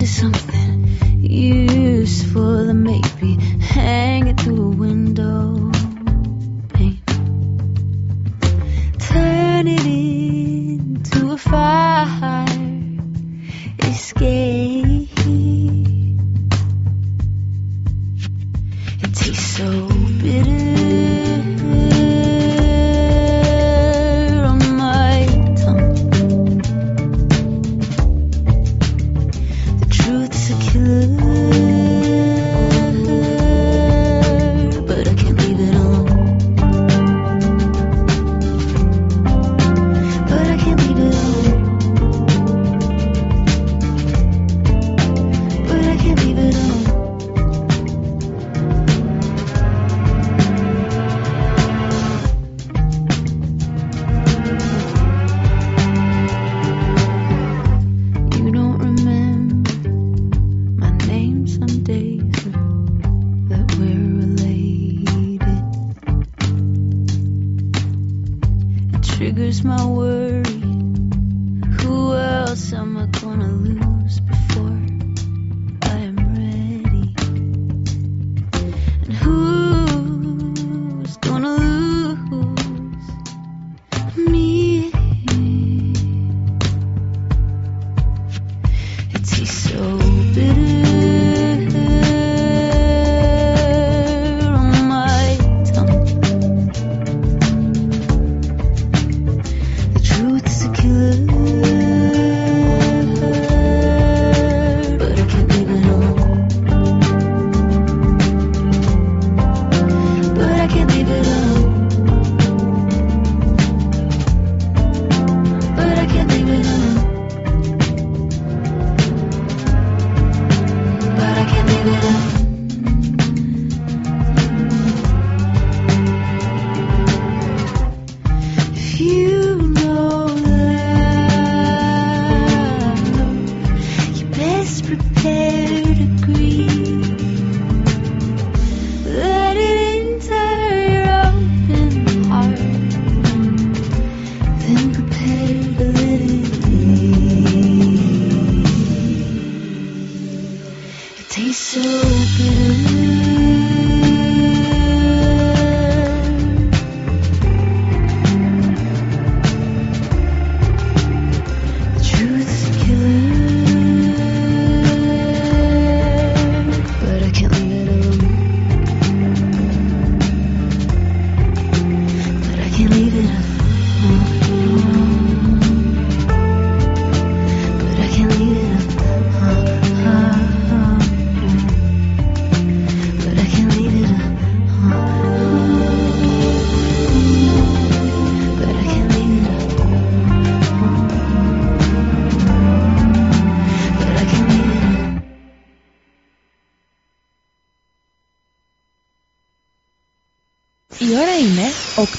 something useful, and maybe hang it through a window pane. Turn it into a fire escape.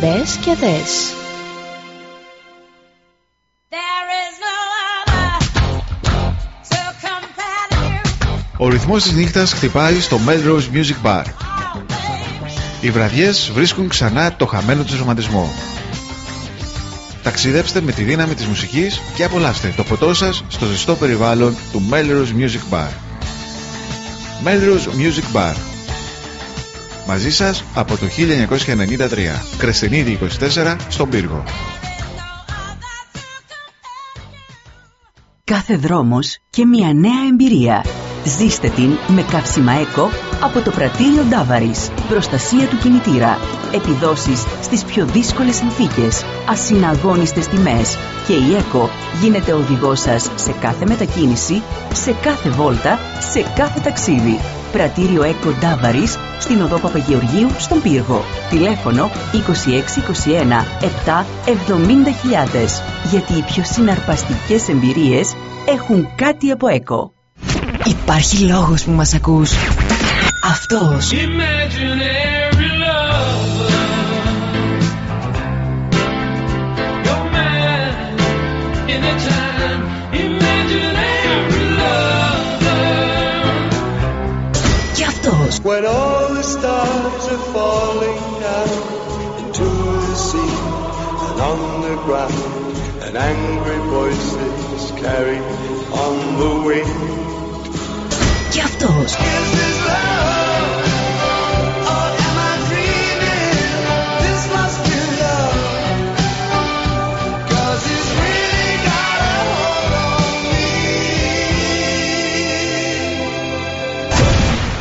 Μπες και δες.
Ο ρυθμός της νύχτας χτυπάει στο Melrose Music Bar. Οι βραδιές βρίσκουν ξανά το χαμένο τους ρομαντισμό. Ταξιδέψτε με τη δύναμη της μουσικής και απολαύστε το ποτό σας στο ζεστό περιβάλλον του Melrose Music Bar. Melrose Music Bar. Μαζί σας από το 1993. Κρεστενίδη 24 στον Πύργο.
Κάθε δρόμος και μια νέα εμπειρία. Ζήστε την με καύσιμα ΕΚΟ από το πρατήριο Ντάβαρης. Προστασία του κινητήρα. Επιδόσεις στις πιο δύσκολες συνθήκες. Ασυναγώνιστες τιμές. Και η ΕΚΟ γίνεται οδηγός σας σε κάθε μετακίνηση, σε κάθε βόλτα, σε κάθε ταξίδι. Πρατήριο ΕΚΟ Ντάβαρης στην οδό Παπαγεωργίου στον Πύργο. Τηλέφωνο 2621 7 70.000. Γιατί οι πιο συναρπαστικές εμπειρίες έχουν κάτι από ΕΚΟ. Υπάρχει λόγος που μας ακούς. Αυτός.
When all the stars are falling down into the sea and on the ground, and angry voices carry on the wind.
Και αυτός.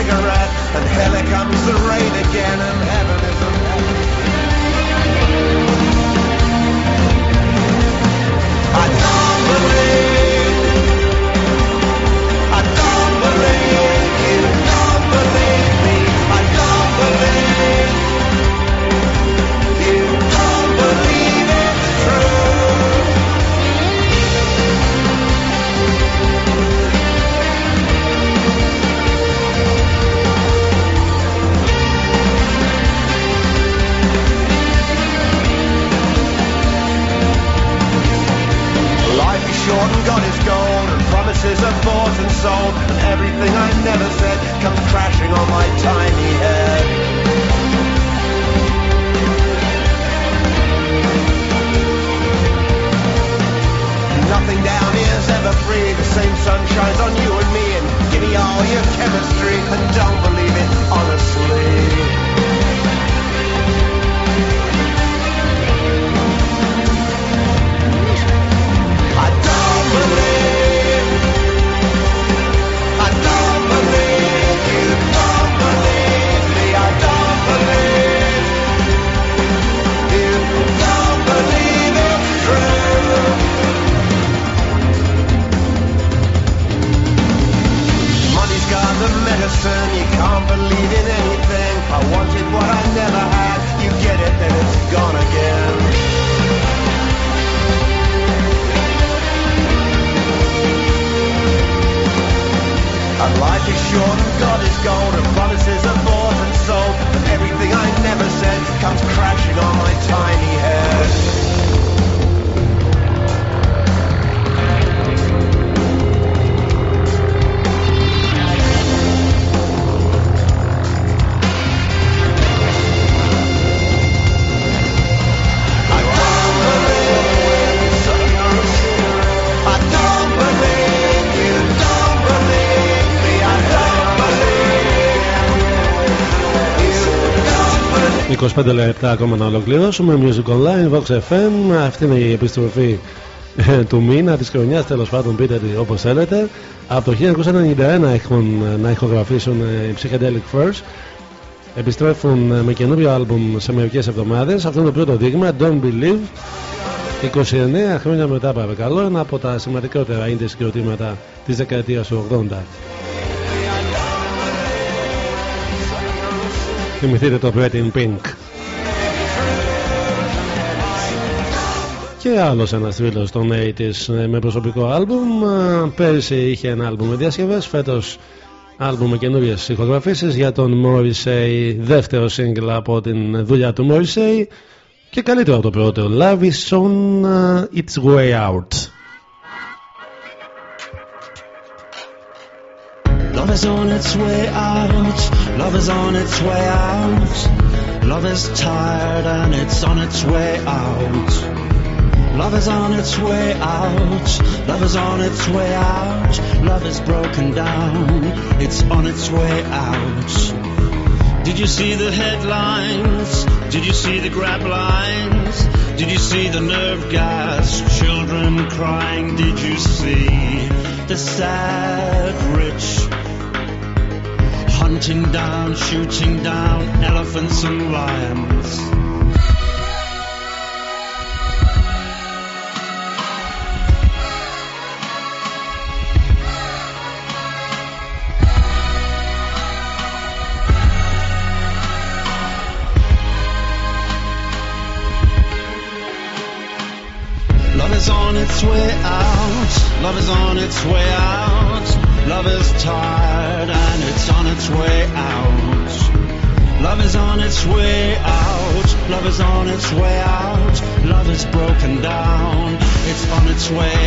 cigarette, and here comes the rain again, and heaven. Don't believe
25 λεπτά ακόμα να ολοκληρώσουμε. Music Online, Vox FM. Αυτή είναι η επιστροφή ε, του μήνα, της χρονιάς τέλος πάντων, πείτε τη όπως θέλετε. Από το 1991 έχουν να ηχογραφήσουν ε, οι Psychedelic First. Επιστρέφουν ε, με καινούριο άλμπουμ σε μερικές εβδομάδες. Αυτό είναι το πρώτο δείγμα, Don't Believe. 29 χρόνια μετά, παρακαλώ, ένα από τα σημαντικότερα indie συγκροτήματα της δεκαετίας του 80. Θυμηθείτε το Bread in Pink. Και άλλος ένας φίλο των 80s με προσωπικό άλμπουμ. Ε, Πέρυσι είχε ένα άλμπουμ με διασκευές. Φέτος άλμπουμ με καινούριες ηχογραφήσεις για τον Morrissey. Δεύτερο single από την δουλειά του Morrissey. Και καλύτερο από το πρώτο. Love is on uh, its way out.
Love is on its way out. Love is on its way out. Love is tired and it's on its way out. Love is on its way out. Love is on its way out. Love is broken down. It's on its way out. Did you see the headlines? Did you see the grab lines? Did you see the nerve gas? Children crying. Did you see the sad rich? Hunting down, shooting down elephants and lions. its way.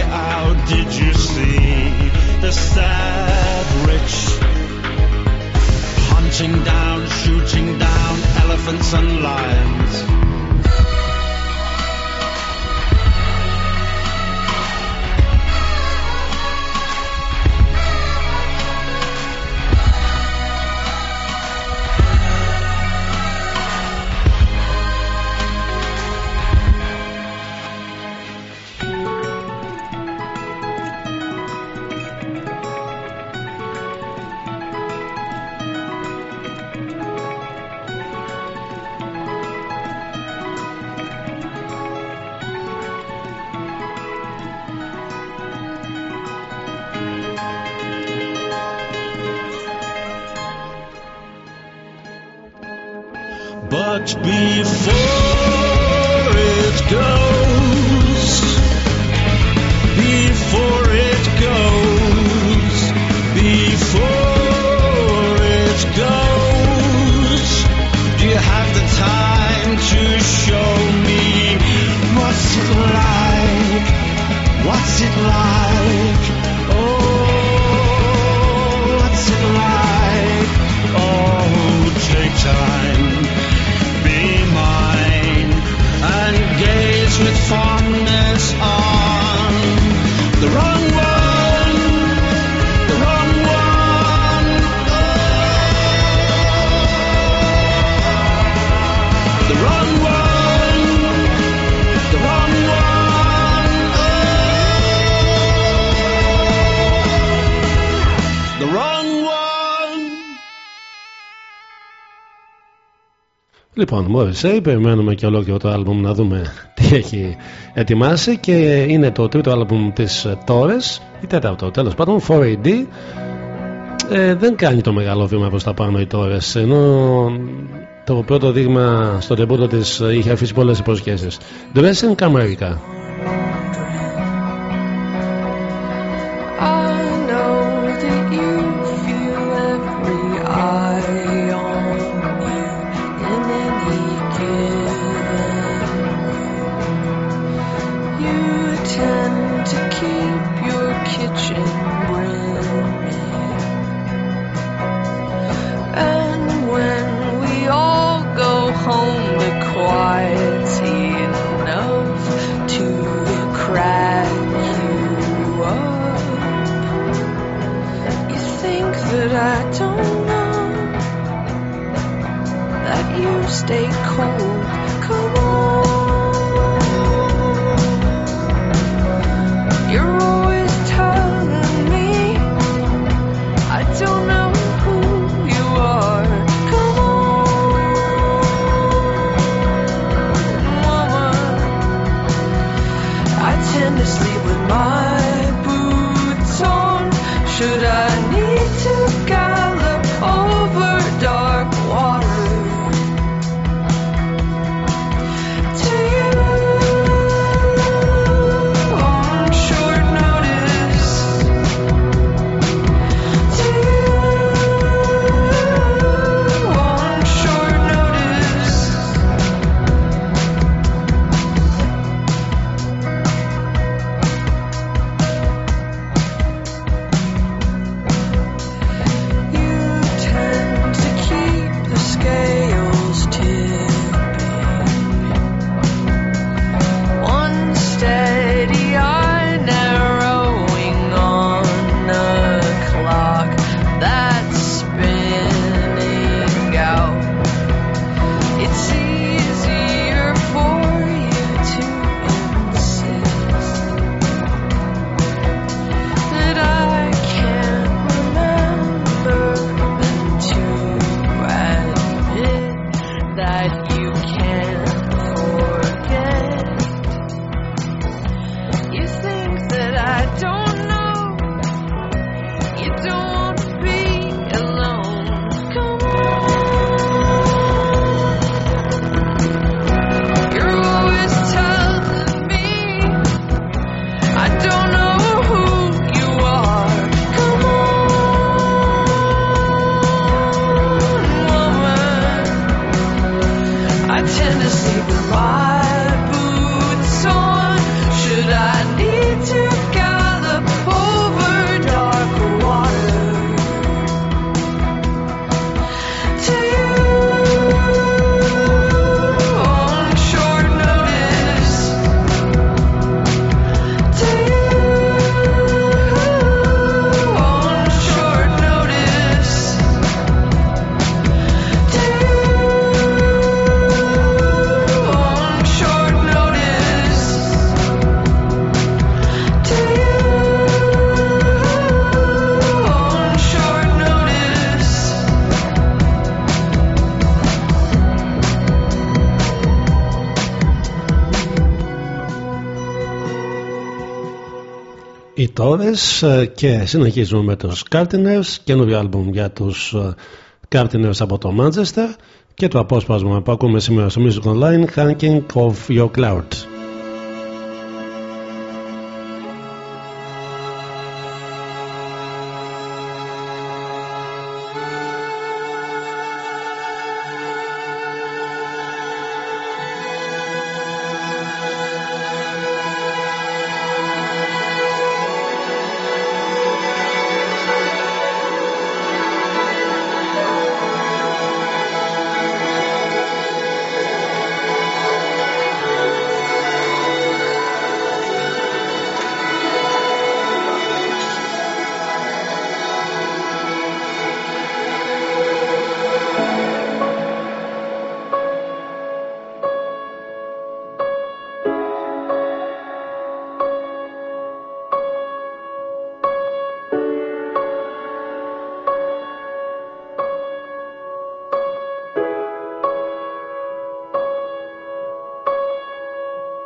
Ε, περιμένουμε και ολόκληρο το άλμπουμ να δούμε τι έχει ετοιμάσει και είναι το τρίτο άλμπουμ της Τόρες, ή τέταρτο τέλος πάντων, 4AD. Ε, δεν κάνει το μεγάλο βήμα προς τα πάνω οι Τόρες, ενώ το πρώτο δείγμα στο τεμπούτο της είχε αφήσει πολλές υποσχέσεις. Dressing America. Ε, και συνεχίζουμε με τους Κάρτινερς καινούριο άλμπουμ για τους Κάρτινερς από το Μάντζεστερ
και το απόσπασμα που ακούμε σήμερα στο Music Online Hanging of Your Cloud.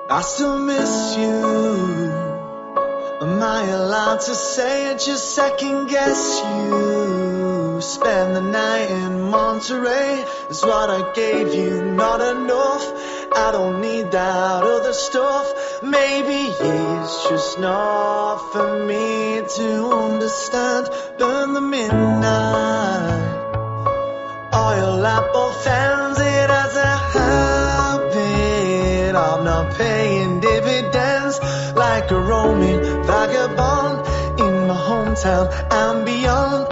I still miss you. Am I allowed to say it? Just second guess you. Spend the night in Monterey is what I gave you. Not enough. I don't need that other stuff. Maybe it's just not for me to understand. Burn the midnight oil at both roaming vagabond in my hometown and beyond.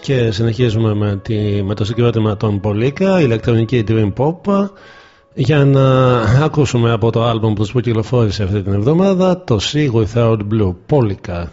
Και συνεχίζουμε με, τη, με το συγκρότημα των Πολίκα, ηλεκτρονική Dream Pop. Για να ακούσουμε από το άλμπουμ που που κυκλοφόρησε αυτή την εβδομάδα το
Sea Without Blue,
Πολίκα.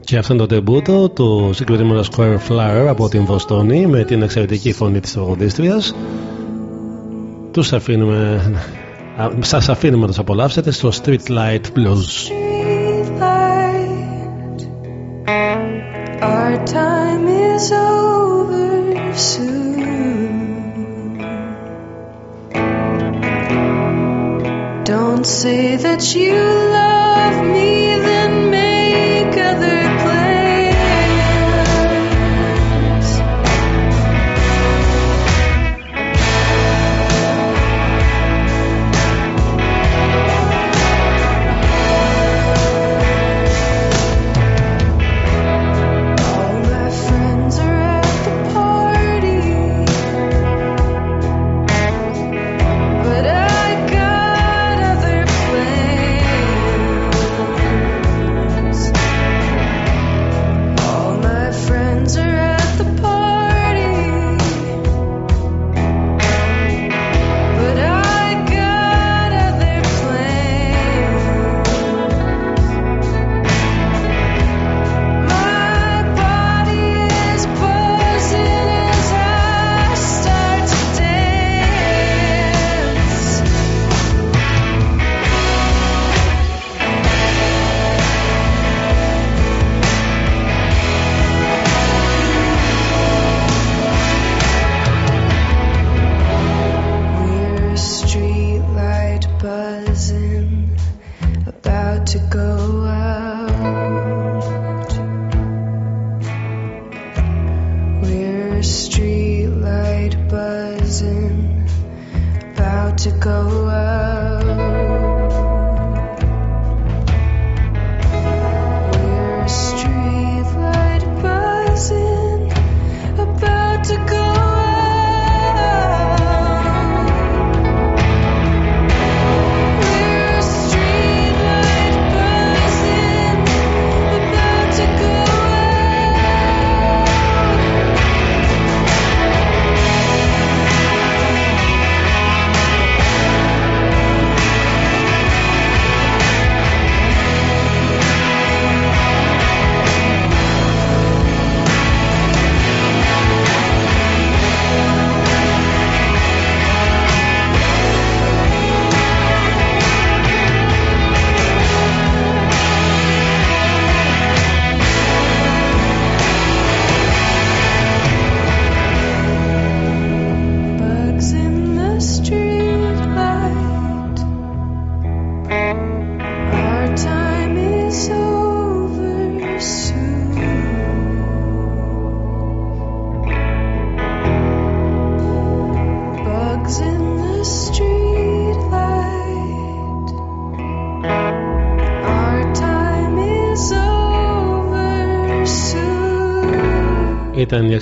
Και αυτό είναι το τεμπούτο του συγκροτήματος Square Flower από την Βοστόνη με την εξαιρετική φωνή της τραγουδίστριας. Τους αφήνουμε, σας αφήνουμε να τους απολαύσετε στο Street Light Blues.
say that you love me.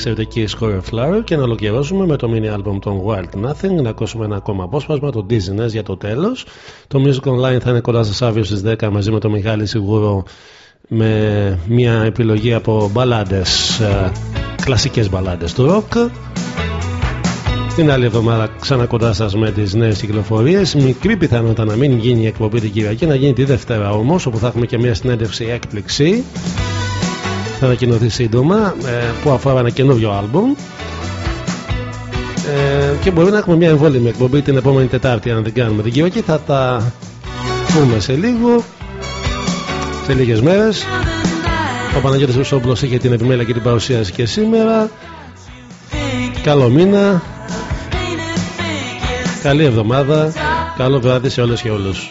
Εξαιρετική Score Flower και να ολοκληρώσουμε με το mini album των Wild Nothing. Να ακούσουμε ένα ακόμα απόσπασμα, το Dizziness για το τέλος. Το Music Online θα είναι κοντά σας αύριο στις 10 μαζί με το Μιχάλη Σιγούρο με μια επιλογή από μπαλάντες, κλασικές μπαλάντες του rock. Την άλλη εβδομάδα ξανά κοντά σας με τις νέες κυκλοφορίες. Μικρή πιθανότητα να μην γίνει η εκπομπή την Κυριακή, να γίνει τη Δευτέρα όμως, όπου θα έχουμε και μια συνέντευξη έκπληξη θα ανακοινωθεί σύντομα ε, που αφορά ένα καινούριο άλμπουμ. Ε, και μπορεί να έχουμε μια εμβόλυμη εκπομπή την επόμενη Τετάρτη αν δεν κάνουμε την Κυριακή θα τα πούμε σε λίγο σε λίγες μέρες. Ο Παναγιώτης Βουσόμπλος είχε την επιμέλεια και την παρουσίαση και σήμερα. Καλό μήνα. Καλή εβδομάδα. Καλό βράδυ σε όλες και όλους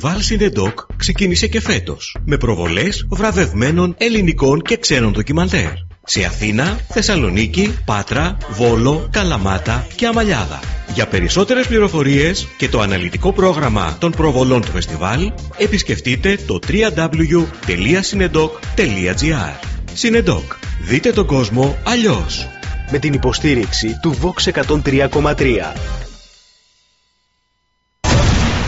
φεστιβάλ Cinedoc ξεκίνησε και φέτος με προβολές βραβευμένων ελληνικών και ξένων ντοκιμαντέρ σε Αθήνα, Θεσσαλονίκη, Πάτρα, Βόλο, Καλαμάτα και Αμαλιάδα. Για περισσότερες πληροφορίες και το αναλυτικό πρόγραμμα των προβολών του φεστιβάλ επισκεφτείτε το www.cinedoc.gr Cinedoc. Δείτε τον κόσμο αλλιώς.
Με την υποστήριξη του Vox 103,3.